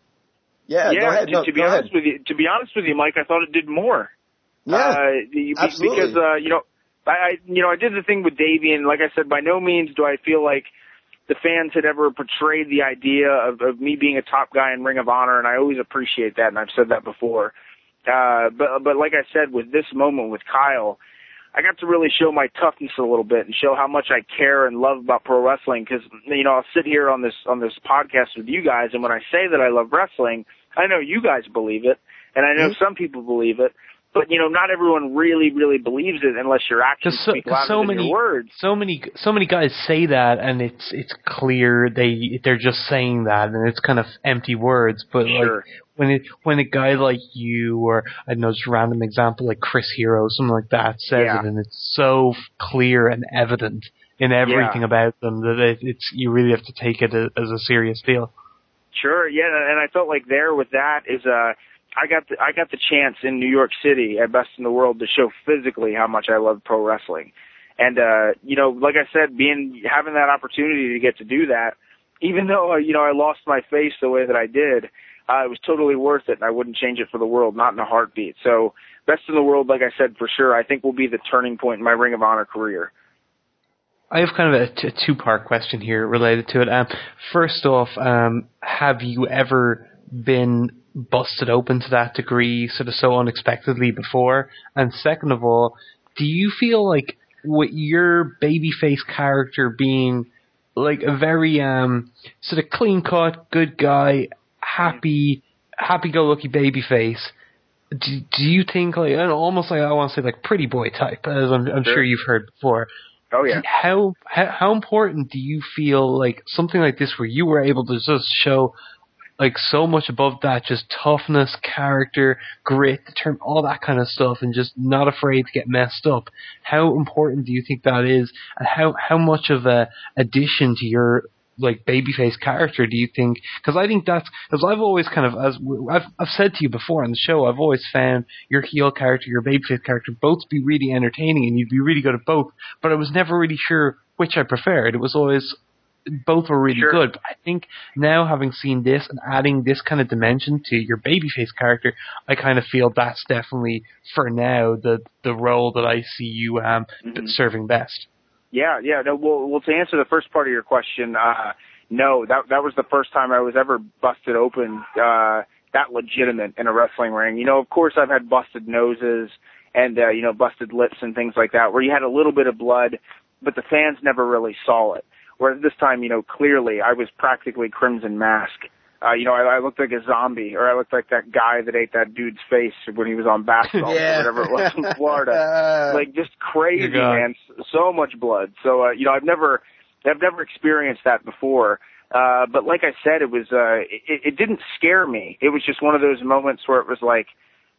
yeah, yeah, go ahead, to, no, to be honest ahead. with you, to be honest with you, Mike, I thought it did more. Yeah, Uh, absolutely. Because, uh, you know, I, I, you know, I did the thing with Davey, and like I said, by no means do I feel like the fans had ever portrayed the idea of, of me being a top guy in Ring of Honor, and I always appreciate that, and I've said that before. Uh, but, but like I said, with this moment with Kyle, I got to really show my toughness a little bit and show how much I care and love about pro wrestling. Because you know, I'll sit here on this on this podcast with you guys, and when I say that I love wrestling, I know you guys believe it, and I know some people believe it. But you know, not everyone really, really believes it unless your actions so, speak louder so than many, your words. so many, so many guys say that, and it's it's clear they they're just saying that, and it's kind of empty words. But Sure. like when it when a guy like you, or I don't know, just a random example like Chris Hero, something like that, says Yeah. it, and it's so clear and evident in everything Yeah. about them that it, it's you really have to take it as, as a serious deal. Sure, yeah, and I felt like there with that is uh I got the, I got the chance in New York City at Best in the World to show physically how much I love pro wrestling. And uh you know, like I said, being having that opportunity to get to do that, even though uh, you know I lost my face the way that I did, uh, it was totally worth it, and I wouldn't change it for the world, not in a heartbeat. So, Best in the World, like I said, for sure, I think will be the turning point in my Ring of Honor career. I have kind of a, t- a two-part question here related to it. Um, first off, um, have you ever been busted open to that degree, sort of so unexpectedly before? And second of all, do you feel like with your babyface character being like a very um sort of clean-cut, good guy, happy, happy-go-lucky babyface? Do, do you think like almost like I want to say like pretty boy type, as I'm, I'm Sure. sure you've heard before? Oh yeah. how, how how important do you feel like something like this where you were able to just show like so much above that just toughness character grit term, all that kind of stuff and just not afraid to get messed up how important do you think that is and how how much of a addition to your like babyface character do you think because i think that's because i've always kind of as I've, I've said to you before on the show i've always found your heel character your babyface character both be really entertaining and you'd be really good at both but i was never really sure which i preferred it was always both were really Sure. good but i think now having seen this and adding this kind of dimension to your babyface character i kind of feel that's definitely for now the the role that i see you um Mhm. serving best Yeah, yeah. No, well, well, to answer the first part of your question, uh, no, that that was the first time I was ever busted open, uh, that legitimate in a wrestling ring. You know, of course, I've had busted noses and uh, you know busted lips and things like that, where you had a little bit of blood, but the fans never really saw it. Whereas this time, you know, clearly I was practically Crimson Mask. Uh, you know, I, I looked like a zombie, or I looked like that guy that ate that dude's face when he was on basketball Yeah. or whatever it was in Florida. like just crazy, Good man. So much blood. So uh, you know, I've never, I've never experienced that before. Uh, but like I said, it was, uh, it, it didn't scare me. It was just one of those moments where it was like,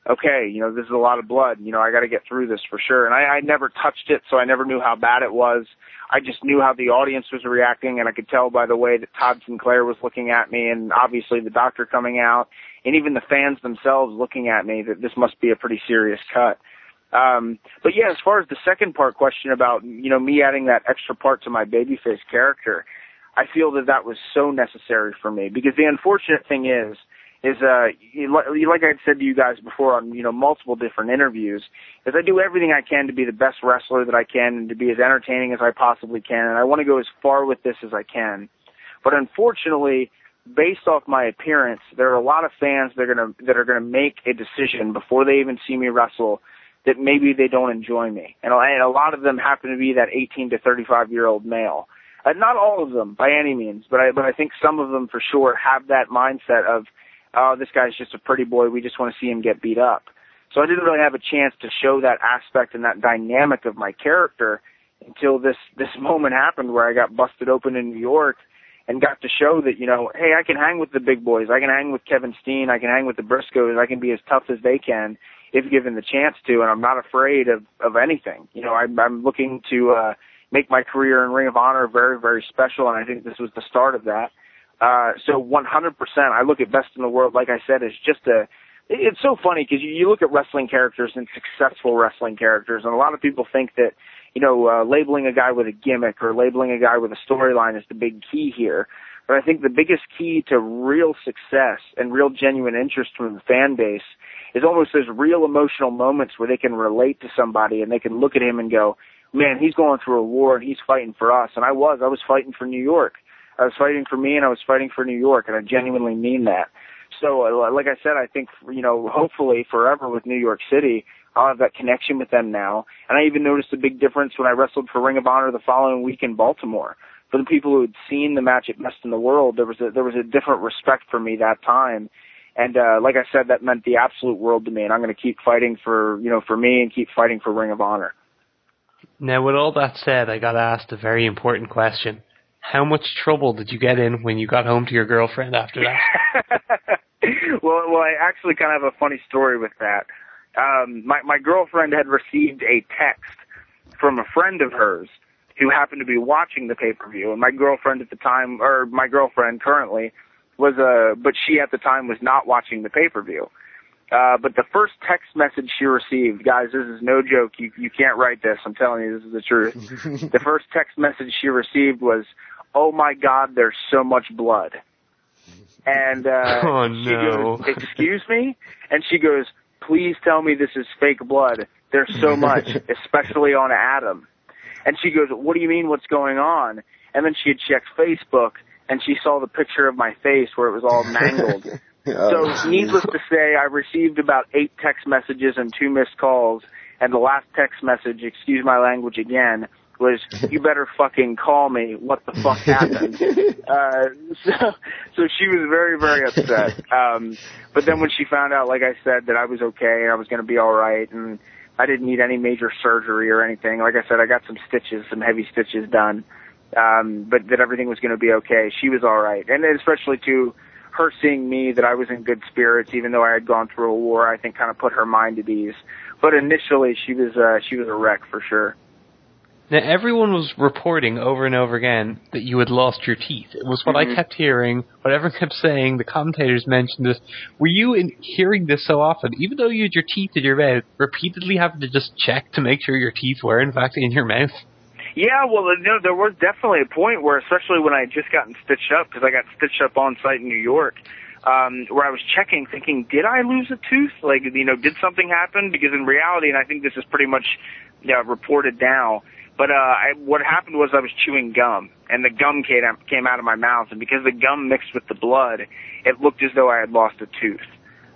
okay, you know, this is a lot of blood. You know, I got to get through this for sure. And I, I never touched it, so I never knew how bad it was. I just knew how the audience was reacting, and I could tell by the way that Todd Sinclair was looking at me, and obviously the doctor coming out, and even the fans themselves looking at me that this must be a pretty serious cut. Um, but yeah, as far as the second part question about you know me adding that extra part to my babyface character, I feel that that was so necessary for me because the unfortunate thing is is uh like I said to you guys before on you know multiple different interviews is I do everything I can to be the best wrestler that I can and to be as entertaining as I possibly can and I want to go as far with this as I can. But unfortunately, based off my appearance, there are a lot of fans that are gonna that are gonna make a decision before they even see me wrestle that maybe they don't enjoy me, and a, and a lot of them happen to be that 18 to 35 year old male. Uh, not all of them by any means, but I but I think some of them for sure have that mindset of, oh, this guy's just a pretty boy. We just want to see him get beat up. So I didn't really have a chance to show that aspect and that dynamic of my character until this this moment happened where I got busted open in New York and got to show that you know, hey, I can hang with the big boys. I can hang with Kevin Steen. I can hang with the Briscoes. I can be as tough as they can if given the chance to, and I'm not afraid of of anything. You know, I'm I'm looking to uh, make my career in Ring of Honor very very special, and I think this was the start of that. Uh, so 100%, I look at Best in the World, like I said, as just a. It's so funny because you, you look at wrestling characters and successful wrestling characters, and a lot of people think that you know, uh, labeling a guy with a gimmick or labeling a guy with a storyline is the big key here. But I think the biggest key to real success and real genuine interest from the fan base is almost those real emotional moments where they can relate to somebody and they can look at him and go, man, he's going through a war and he's fighting for us. And I was, I was fighting for New York. I was fighting for me and I was fighting for New York and I genuinely mean that. So, uh, like I said, I think, you know, hopefully forever with New York City, I'll have that connection with them now. And I even noticed a big difference when I wrestled for Ring of Honor the following week in Baltimore. For the people who had seen the match at Best in the World, there was a there was a different respect for me that time. And uh like I said, that meant the absolute world to me and I'm gonna keep fighting for you know, for me and keep fighting for Ring of Honor. Now, with all that said, I got asked a very important question. How much trouble did you get in when you got home to your girlfriend after that? well, well, I actually kind of have a funny story with that. Um, my my girlfriend had received a text from a friend of hers who happened to be watching the pay per view, and my girlfriend at the time, or my girlfriend currently, was uh, but she at the time was not watching the pay per view. Uh, but the first text message she received, guys, this is no joke. You you can't write this. I'm telling you, this is the truth. the first text message she received was, "Oh my God, there's so much blood." And uh, Oh, she goes, "Excuse me," and she goes, "Please tell me this is fake blood. There's so much, especially on Adam." And she goes, "What do you mean? What's going on?" And then she had checked Facebook, and she saw the picture of my face where it was all mangled. So, needless to say, I received about eight text messages and two missed calls, and the last text message, excuse my language again, was, you better fucking call me, what the fuck happened? uh, so, so she was very, very upset. Um, but then when she found out, like I said, that I was okay and I was gonna be alright, and I didn't need any major surgery or anything, like I said, I got some stitches, some heavy stitches done, um, but that everything was gonna be okay, she was alright. And then especially too, her seeing me that I was in good spirits, even though I had gone through a war, I think kind of put her mind at ease. But initially, she was uh, she was a wreck for sure. Now, everyone was reporting over and over again that you had lost your teeth. It was what Mhm. I kept hearing, what everyone kept saying, the commentators mentioned this. Were you in hearing this so often, even though you had your teeth in your mouth, repeatedly having to just check to make sure your teeth were in fact in your mouth? Yeah, well, you know, there was definitely a point where, especially when I had just gotten stitched up, because I got stitched up on site in New York, um, where I was checking, thinking, did I lose a tooth? Like, you know, did something happen? Because in reality, and I think this is pretty much yeah, reported now, but uh, I, what happened was I was chewing gum, and the gum came came out of my mouth, and because the gum mixed with the blood, it looked as though I had lost a tooth.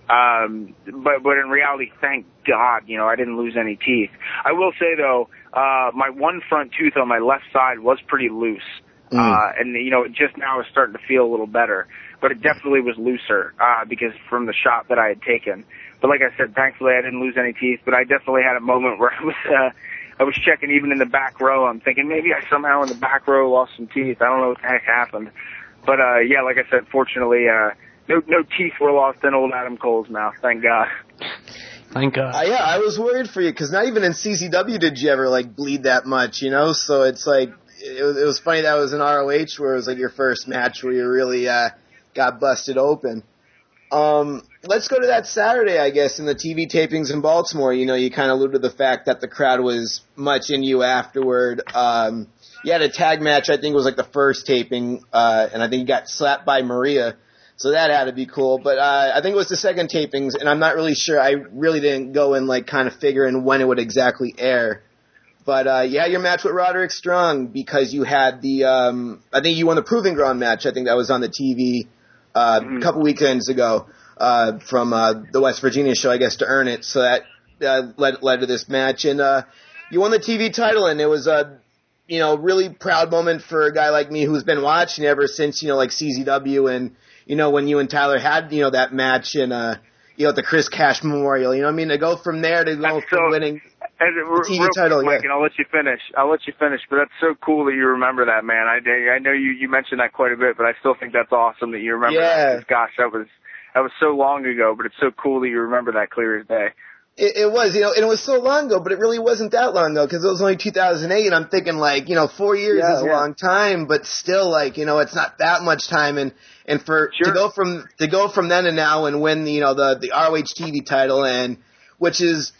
Um, but but in reality, thank God, you know, I didn't lose any teeth. I will say though, uh, my one front tooth on my left side was pretty loose, Mm. uh, and you know, it just now is starting to feel a little better. But it definitely was looser uh, because from the shot that I had taken. But like I said, thankfully I didn't lose any teeth. But I definitely had a moment where I was. Uh, I was checking even in the back row. I'm thinking maybe I somehow in the back row lost some teeth. I don't know what the heck happened. But uh yeah, like I said, fortunately uh no no teeth were lost in old Adam Cole's mouth, thank God. Thank God. Uh, yeah, I was worried for you because not even in CZW did you ever like bleed that much, you know. So it's like it was, it was funny that was in ROH where it was like your first match where you really uh, got busted open. Um, let's go to that Saturday, I guess, in the TV tapings in Baltimore. You know, you kind of alluded to the fact that the crowd was much in you afterward. Um, you had a tag match, I think it was like the first taping, uh, and I think you got slapped by Maria. So that had to be cool. But uh, I think it was the second tapings, and I'm not really sure. I really didn't go and like kind of figure in when it would exactly air. But uh, you had your match with Roderick Strong because you had the um, I think you won the Proving Ground match. I think that was on the TV uh, a couple weekends ago uh, from uh, the West Virginia show, I guess, to earn it. So that uh, led led to this match, and uh, you won the TV title, and it was a you know really proud moment for a guy like me who's been watching ever since you know like CZW and you know when you and Tyler had you know that match in, uh you know at the Chris Cash Memorial. You know what I mean to go from there to go That's from so- winning. And real TV quick, title, Mike, yeah. and I'll let you finish. I'll let you finish. But that's so cool that you remember that, man. I I know you you mentioned that quite a bit, but I still think that's awesome that you remember Yeah. that. Gosh, that was that was so long ago, but it's so cool that you remember that clear as day. It, it was, you know, and it was so long ago, but it really wasn't that long ago because it was only 2008, and I'm thinking like, you know, four years Yeah, is a long time, but still, like, you know, it's not that much time, and and for to Sure. go from to go from then and now and win, you know, the the ROH TV title, and which is,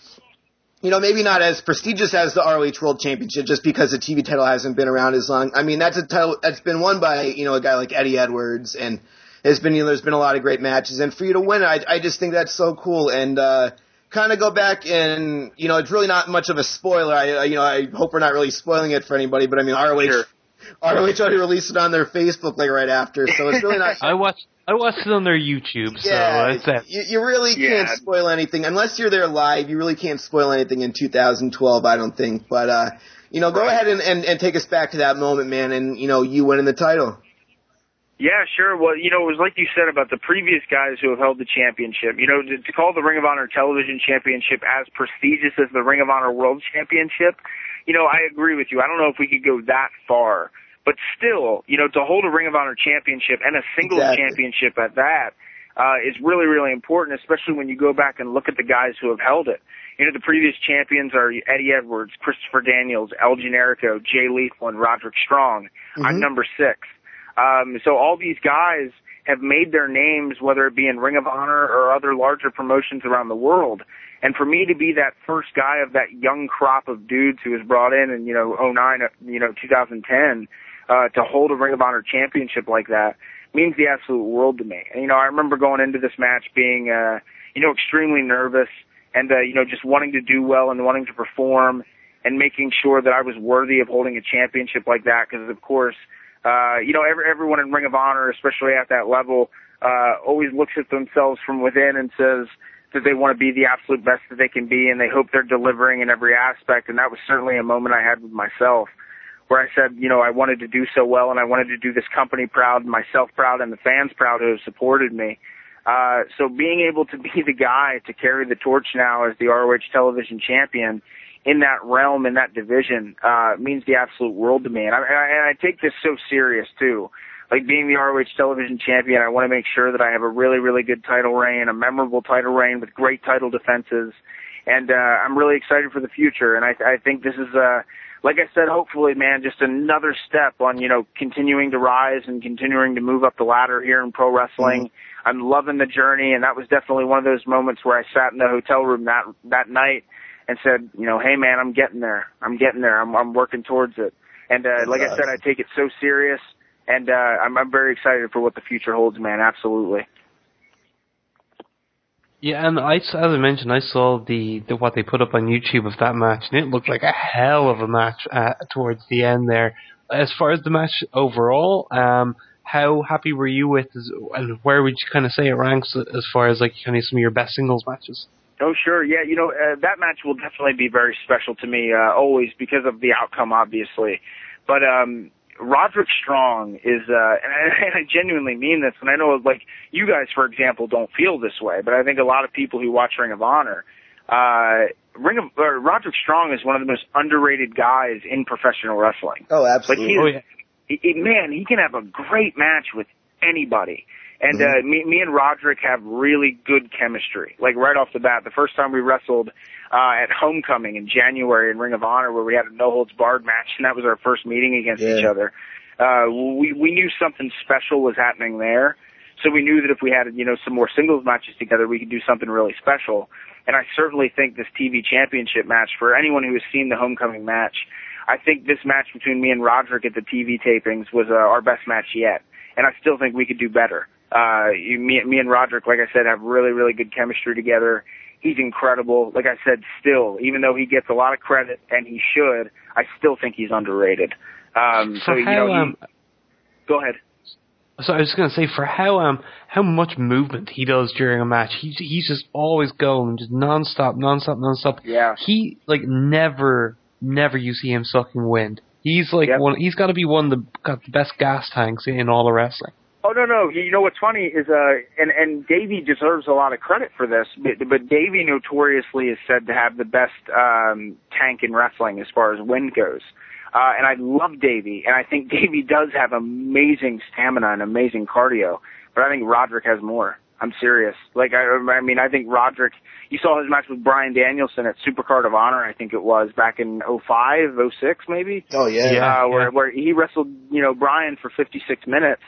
you know, maybe not as prestigious as the ROH World Championship, just because the TV title hasn't been around as long. I mean, that's a title that's been won by you know a guy like Eddie Edwards, and has been you know, there's been a lot of great matches, and for you to win, it, I I just think that's so cool, and. uh kind of go back and you know it's really not much of a spoiler. I I- you know I hope we're not really spoiling it for anybody, but I mean ROH Sure. ROH already released it on their Facebook like right after, so it's really not. I watched I watched it on their YouTube, so yeah, that's you, you really Yeah. can't spoil anything unless you're there live. You really can't spoil anything in 2012, I don't think. But uh, you know, go Right. ahead and, and and take us back to that moment, man, and you know you winning the title. Yeah, sure. Well, you know, it was like you said about the previous guys who have held the championship. You know, to, to call the Ring of Honor Television Championship as prestigious as the Ring of Honor World Championship, you know, I agree with you. I don't know if we could go that far, but still, you know, to hold a Ring of Honor Championship and a singles Exactly. championship at that uh, is really, really important, especially when you go back and look at the guys who have held it. You know, the previous champions are Eddie Edwards, Christopher Daniels, El Generico, Jay Lethal, and Roderick Strong. I'm Mhm. number six. Um, so all these guys have made their names, whether it be in Ring of Honor or other larger promotions around the world. And for me to be that first guy of that young crop of dudes who was brought in in, you know, 09, uh, you know, 2010, uh, to hold a Ring of Honor championship like that means the absolute world to me. And, you know, I remember going into this match being, uh, you know, extremely nervous and, uh, you know, just wanting to do well and wanting to perform and making sure that I was worthy of holding a championship like that because, of course, uh, you know, every, everyone in Ring of Honor, especially at that level, uh, always looks at themselves from within and says that they want to be the absolute best that they can be and they hope they're delivering in every aspect. And that was certainly a moment I had with myself where I said, you know, I wanted to do so well and I wanted to do this company proud, myself proud, and the fans proud who have supported me. Uh, so being able to be the guy to carry the torch now as the ROH television champion in that realm, in that division, uh, means the absolute world to me. And I, and I, and I take this so serious too. Like being the ROH television champion, I want to make sure that I have a really, really good title reign, a memorable title reign with great title defenses. And, uh, I'm really excited for the future. And I, I think this is, uh, like I said, hopefully, man, just another step on, you know, continuing to rise and continuing to move up the ladder here in pro wrestling. I'm loving the journey, and that was definitely one of those moments where I sat in the hotel room that that night and said, you know, hey man, I'm getting there. I'm getting there. I'm I'm working towards it. And uh, like I said, I take it so serious, and uh, I'm I'm very excited for what the future holds, man. Absolutely. Yeah, and I, as I mentioned, I saw the, the what they put up on YouTube of that match, and it looked like a hell of a match uh, towards the end there. As far as the match overall, um, how happy were you with, and where would you kind of say it ranks as far as like kind of some of your best singles matches? Oh, sure. Yeah, you know, uh, that match will definitely be very special to me, uh, always because of the outcome, obviously. But, um, Roderick Strong is, uh, and I, and I genuinely mean this, and I know, like, you guys, for example, don't feel this way, but I think a lot of people who watch Ring of Honor, uh, Ring of, uh, Roderick Strong is one of the most underrated guys in professional wrestling. Oh, absolutely. Like, Oh he, yeah. he, he- man, he can have a great match with anybody. And uh, me, me and Roderick have really good chemistry. Like right off the bat, the first time we wrestled uh, at Homecoming in January in Ring of Honor, where we had a no holds barred match, and that was our first meeting against Yeah. each other. Uh, we we knew something special was happening there, so we knew that if we had you know some more singles matches together, we could do something really special. And I certainly think this TV championship match, for anyone who has seen the Homecoming match, I think this match between me and Roderick at the TV tapings was uh, our best match yet, and I still think we could do better. Uh, you, me, me and Roderick, like I said, have really, really good chemistry together. He's incredible. Like I said, still, even though he gets a lot of credit and he should, I still think he's underrated. Um, so For you how know, he, um, go ahead. So I was just gonna say, for how um how much movement he does during a match, he's he's just always going, just nonstop, nonstop, nonstop. Yeah. He like never, never you see him sucking wind. He's like Yep. one. He's got to be one of the got the best gas tanks in all of wrestling. Oh no no! You know what's funny is uh and and Davey deserves a lot of credit for this, but, but Davey notoriously is said to have the best um tank in wrestling as far as wind goes. Uh and I love Davey and I think Davey does have amazing stamina and amazing cardio, but I think Roderick has more. I'm serious. Like I I mean I think Roderick you saw his match with Bryan Danielson at Supercard of Honor, I think it was back in oh five, oh six, maybe Oh yeah. Yeah. uh, where where he wrestled, you know, Brian for 56 minutes,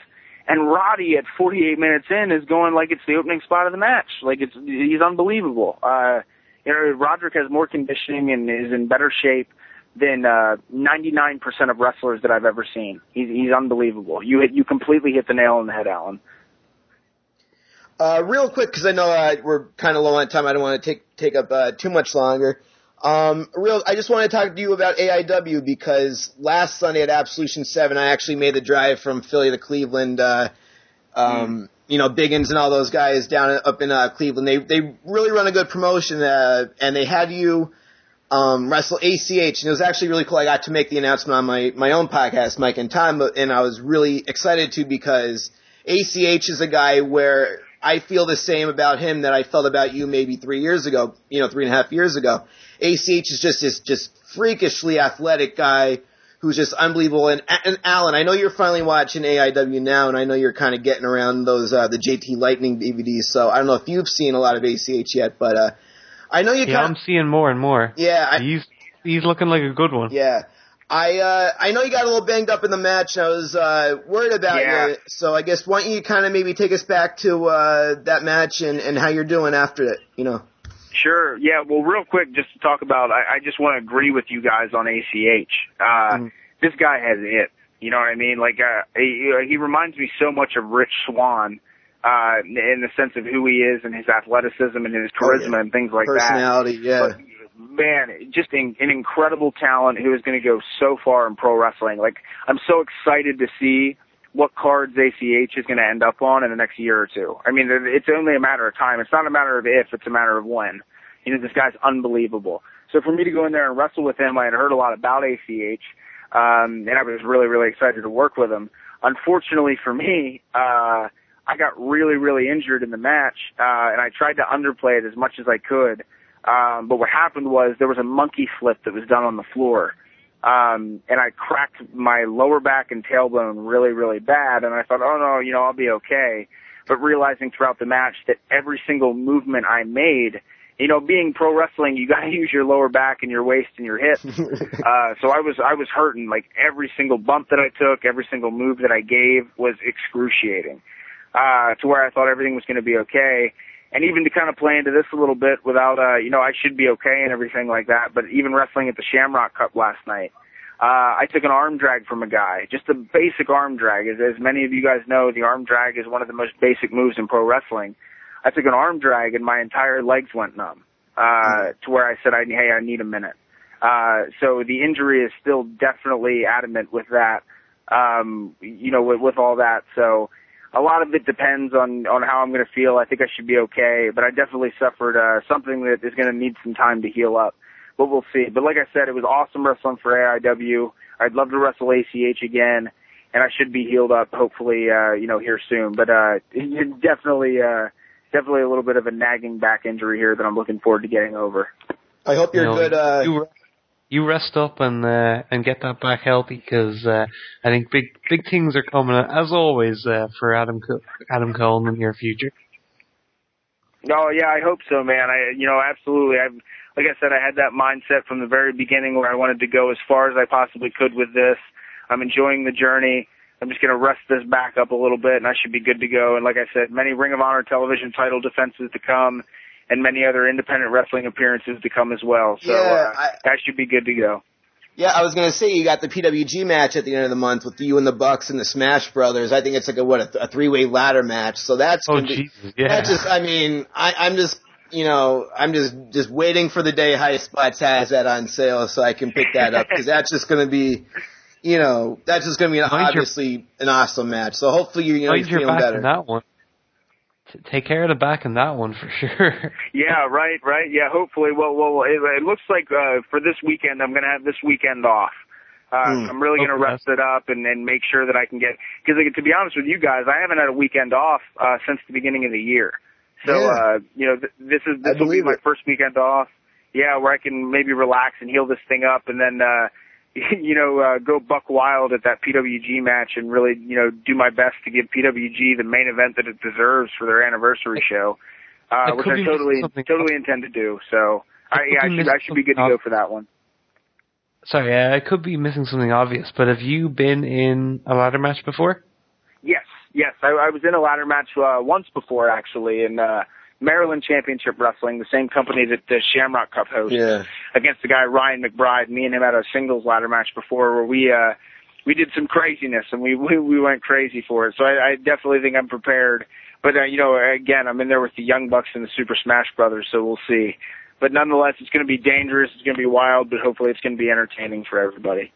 and Roddy at 48 minutes in is going like it's the opening spot of the match. Like it's he's unbelievable. Uh, you know, Roderick has more conditioning and is in better shape than uh, 99% of wrestlers that I've ever seen. He's he's unbelievable. You hit you completely hit the nail on the head, Alan. Uh, real quick, because I know uh, we're kind of low on time. I don't want to take take up uh, too much longer. Um, real, I just want to talk to you about AIW because last Sunday at Absolution Seven, I actually made the drive from Philly to Cleveland. Uh, um, You know, Biggins and all those guys down up in uh, Cleveland. They they really run a good promotion, uh, and they had you um, wrestle ACH, and it was actually really cool. I got to make the announcement on my my own podcast, Mike and Time, but- and I was really excited to because ACH is a guy where I feel the same about him that I felt about you maybe three years ago, you know, three and a half years ago. ACH is just this just freakishly athletic guy who's just unbelievable. And, and Alan, I know you're finally watching AIW now, and I know you're kind of getting around those uh, the JT Lightning DVDs. So I don't know if you've seen a lot of ACH yet, but uh, I know you Yeah, I'm seeing more and more. yeah. I, He's he's looking like a good one. yeah. I uh I know you got a little banged up in the match and I was uh worried about Yeah. you. So I guess why don't you kind of maybe take us back to uh that match and and how you're doing after it, you know. Sure. Yeah. Well, real quick, just to talk about, I, I just want to agree with you guys on ACH. Uh, Mhm. This guy has it. You know what I mean? Like, uh, he, he reminds me so much of Rich Swann, uh, in the sense of who he is and his athleticism and his Oh, charisma yeah. and things like that. Personality, yeah. But, man, just an, an incredible talent who is going to go so far in pro wrestling. Like, I'm so excited to see what cards ACH is going to end up on in the next year or two. I mean, it's only a matter of time. It's not a matter of if, it's a matter of when. You know, this guy's unbelievable. So for me to go in there and wrestle with him, I had heard a lot about ACH, um, and I was really, really excited to work with him. Unfortunately for me, uh, I got really, really injured in the match, uh, and I tried to underplay it as much as I could. Um, but what happened was there was a monkey flip that was done on the floor. Um, and I cracked my lower back and tailbone really, really bad. And I thought, oh no, you know, I'll be okay. But realizing throughout the match that every single movement I made, you know, being pro wrestling, you gotta use your lower back and your waist and your hips. uh, so I was, I was hurting. Like every single bump that I took, every single move that I gave was excruciating. Uh, to where I thought everything was gonna be okay and even to kind of play into this a little bit without uh you know I should be okay and everything like that but even wrestling at the Shamrock Cup last night uh I took an arm drag from a guy just a basic arm drag. As as many of you guys know the arm drag is one of the most basic moves in pro wrestling. I took an arm drag and my entire legs went numb uh to where I said I hey I need a minute. Uh so the injury is still definitely adamant with that Um, you know, with, with all that, so a lot of it depends on on how I'm going to feel. I think I should be okay, but I definitely suffered uh, something that is going to need some time to heal up. But we'll see. But like I said, it was awesome wrestling for AIW. I'd love to wrestle ACH again, and I should be healed up hopefully, uh, you know, here soon. But uh, definitely, uh, definitely a little bit of a nagging back injury here that I'm looking forward to getting over. I hope you're You know, good. Uh, you, you rest up and uh, and get that back healthy because uh, I think big big things are coming as always uh, for Adam Co- Adam Cole in the near future. Oh yeah, I hope so, man. I you know absolutely. I've like I said, I had that mindset from the very beginning where I wanted to go as far as I possibly could with this. I'm enjoying the journey. I'm just going to rest this back up a little bit, and I should be good to go. And like I said, many Ring of Honor television title defenses to come, and many other independent wrestling appearances to come as well. So Yeah, uh, I- I should be good to go. yeah, I was gonna say you got the PWG match at the end of the month with you and the Bucks and the Smash Brothers. I think it's like a what a, a three way ladder match. So that's Oh be, Jesus, yeah. That just, I mean, I, I'm just, you know, I'm just, just waiting for the day High Spots has that on sale so I can pick that up because that's just going to be, you know, that's just going to be an, Mind your- obviously an awesome match. So hopefully you, you know, Mind you're feeling better. that one. Take care of the back in that one for sure. Yeah, right, right. Yeah, hopefully. Well, well, it, it looks like uh, for this weekend, I'm going to have this weekend off. Uh, Hmm. I'm really going to Okay. rest it up and, and make sure that I can get because like, to be honest with you guys, I haven't had a weekend off uh, since the beginning of the year. So Yeah. uh, you know, th- this is I this will be my it. first weekend off. Yeah, where I can maybe relax and heal this thing up, and then uh, you know uh, go buck wild at that PWG match and really you know do my best to give PWG the main event that it deserves for their anniversary show, I uh, which I totally totally intend to do. So I I, yeah, I should I should be good to go for that one. Sorry, uh, I could be missing something obvious, but have you been in a ladder match before? Yes, yes. I, I was in a ladder match uh, once before, actually, and uh, Maryland Championship Wrestling, the same company that the Shamrock Cup hosts, Yeah. against the guy Ryan McBride. Me and him had a singles ladder match before where we uh, we did some craziness and we we, we went crazy for it. So I, I definitely think I'm prepared. But uh, you know, again, I'm in there with the Young Bucks and the Super Smash Brothers, so we'll see. But nonetheless, it's going to be dangerous. It's going to be wild, but hopefully, it's going to be entertaining for everybody.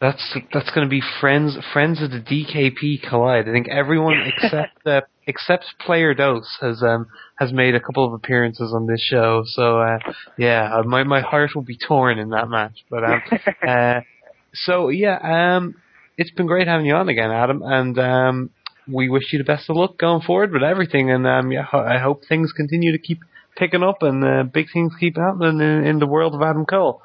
That's that's going to be friends friends of the DKP collide. I think everyone except uh, except Player Dos has um has made a couple of appearances on this show. So uh, yeah, uh, my my heart will be torn in that match. But um, uh, so yeah, um, it's been great having you on again, Adam, and um, we wish you the best of luck going forward with everything. And um, yeah, I hope things continue to keep picking up and uh, big things keep happening in, in the world of Adam Cole.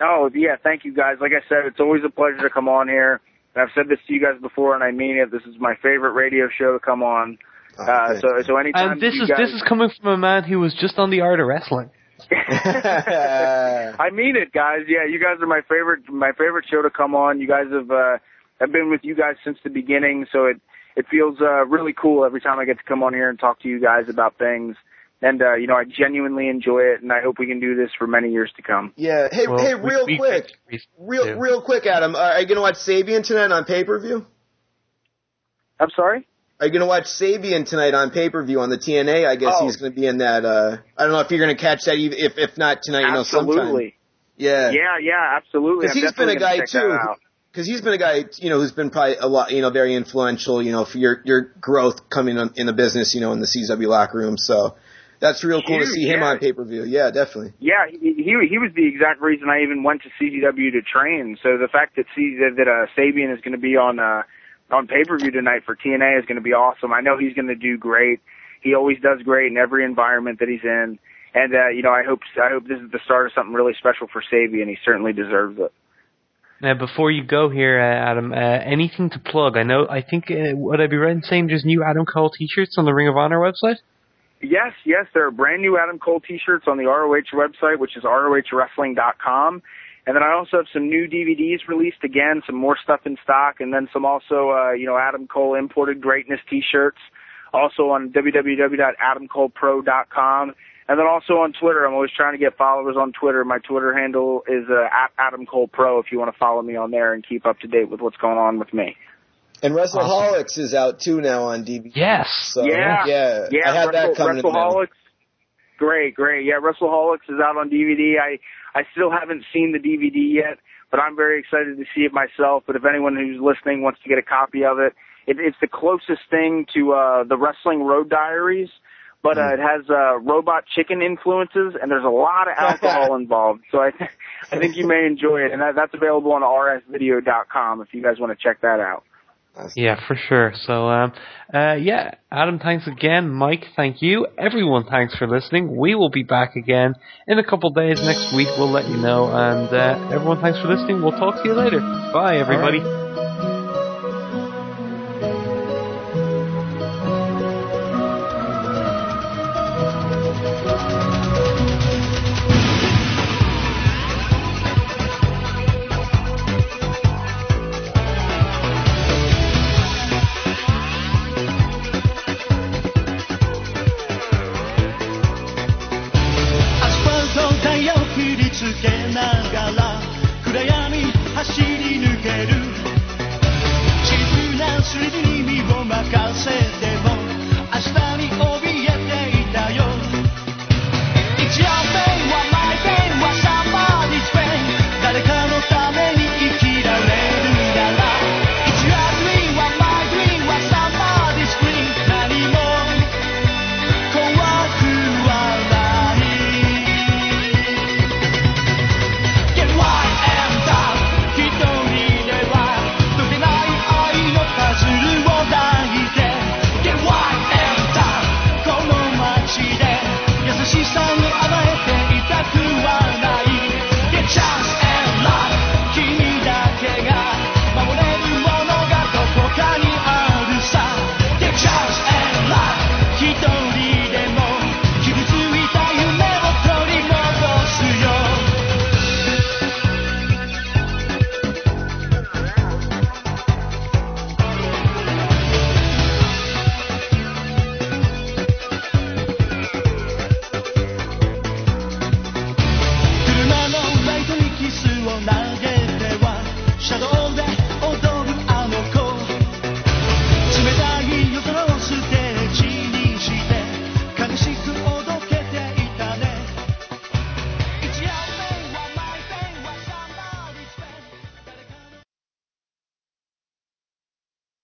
Oh yeah, thank you guys. Like I said, it's always a pleasure to come on here. And I've said this to you guys before, and I mean it. This is my favorite radio show to come on. Oh, Uh, thank so so anytime And this you is guys, this is coming from a man who was just on the art of wrestling. I mean it, guys. Yeah, you guys are my favorite my favorite show to come on. You guys have uh I've been with you guys since the beginning, so it it feels uh really cool every time I get to come on here and talk to you guys about things. And uh, you know, I genuinely enjoy it and I hope we can do this for many years to come. yeah. Hey, Well, hey, real we quick, think we real, do. real quick, Adam. Uh, are you gonna watch Sabian tonight on pay per view? I'm sorry? Are you gonna watch Sabian tonight on pay per view on the TNA? I guess Oh. he's gonna be in that. uh I don't know if you're gonna catch that. If if, if not tonight, you know, sometime. Absolutely. Yeah. Yeah, yeah, absolutely. 'Cause I'm he's been a guy, too. because he's been a guy, you know, who's been probably a lot, you know, very influential, you know, for your your growth coming in the business, you know, in the CW locker room. So that's real cool to see him yeah. on pay per view. Yeah, definitely. Yeah, he, he he was the exact reason I even went to CZW to train. So the fact that C, that, that uh, Sabian is going to be on uh, on pay per view tonight for TNA is going to be awesome. I know he's going to do great. He always does great in every environment that he's in. And uh, you know, I hope I hope this is the start of something really special for Sabian. He certainly deserves it. Now, before you go here, uh, Adam, uh, anything to plug? I know, I think, uh, would I be right in saying there's new Adam Cole t-shirts on the Ring of Honor website? Yes, yes, there are brand new Adam Cole t-shirts on the ROH website, which is rohwrestling.com. And then I also have some new DVDs released again, some more stuff in stock, and then some also, uh, you know, Adam Cole imported greatness t-shirts. Also on www.adamcolepro.com. And then also on Twitter, I'm always trying to get followers on Twitter. My Twitter handle is uh, at Adam Cole Pro if you want to follow me on there and keep up to date with what's going on with me. And WrestleHolics is out too now on DVD. Yes. So yeah, yeah, yeah. I had Wrestle, that coming. in the mail. WrestleHolics. Great, great. Yeah, WrestleHolics is out on DVD. I I still haven't seen the DVD yet, but I'm very excited to see it myself. But if anyone who's listening wants to get a copy of it, it it's the closest thing to uh the Wrestling Road Diaries, but uh, it has uh robot chicken influences and there's a lot of alcohol involved. So I th- I think you may enjoy it, and that, that's available on rfvideo.com if you guys want to check that out. Yeah, for sure. So, um, uh, yeah, Adam, thanks again. Mike, thank you. Everyone, thanks for listening. We will be back again in a couple days next week. We'll let you know. And uh, everyone, thanks for listening. We'll talk to you later. Bye, everybody.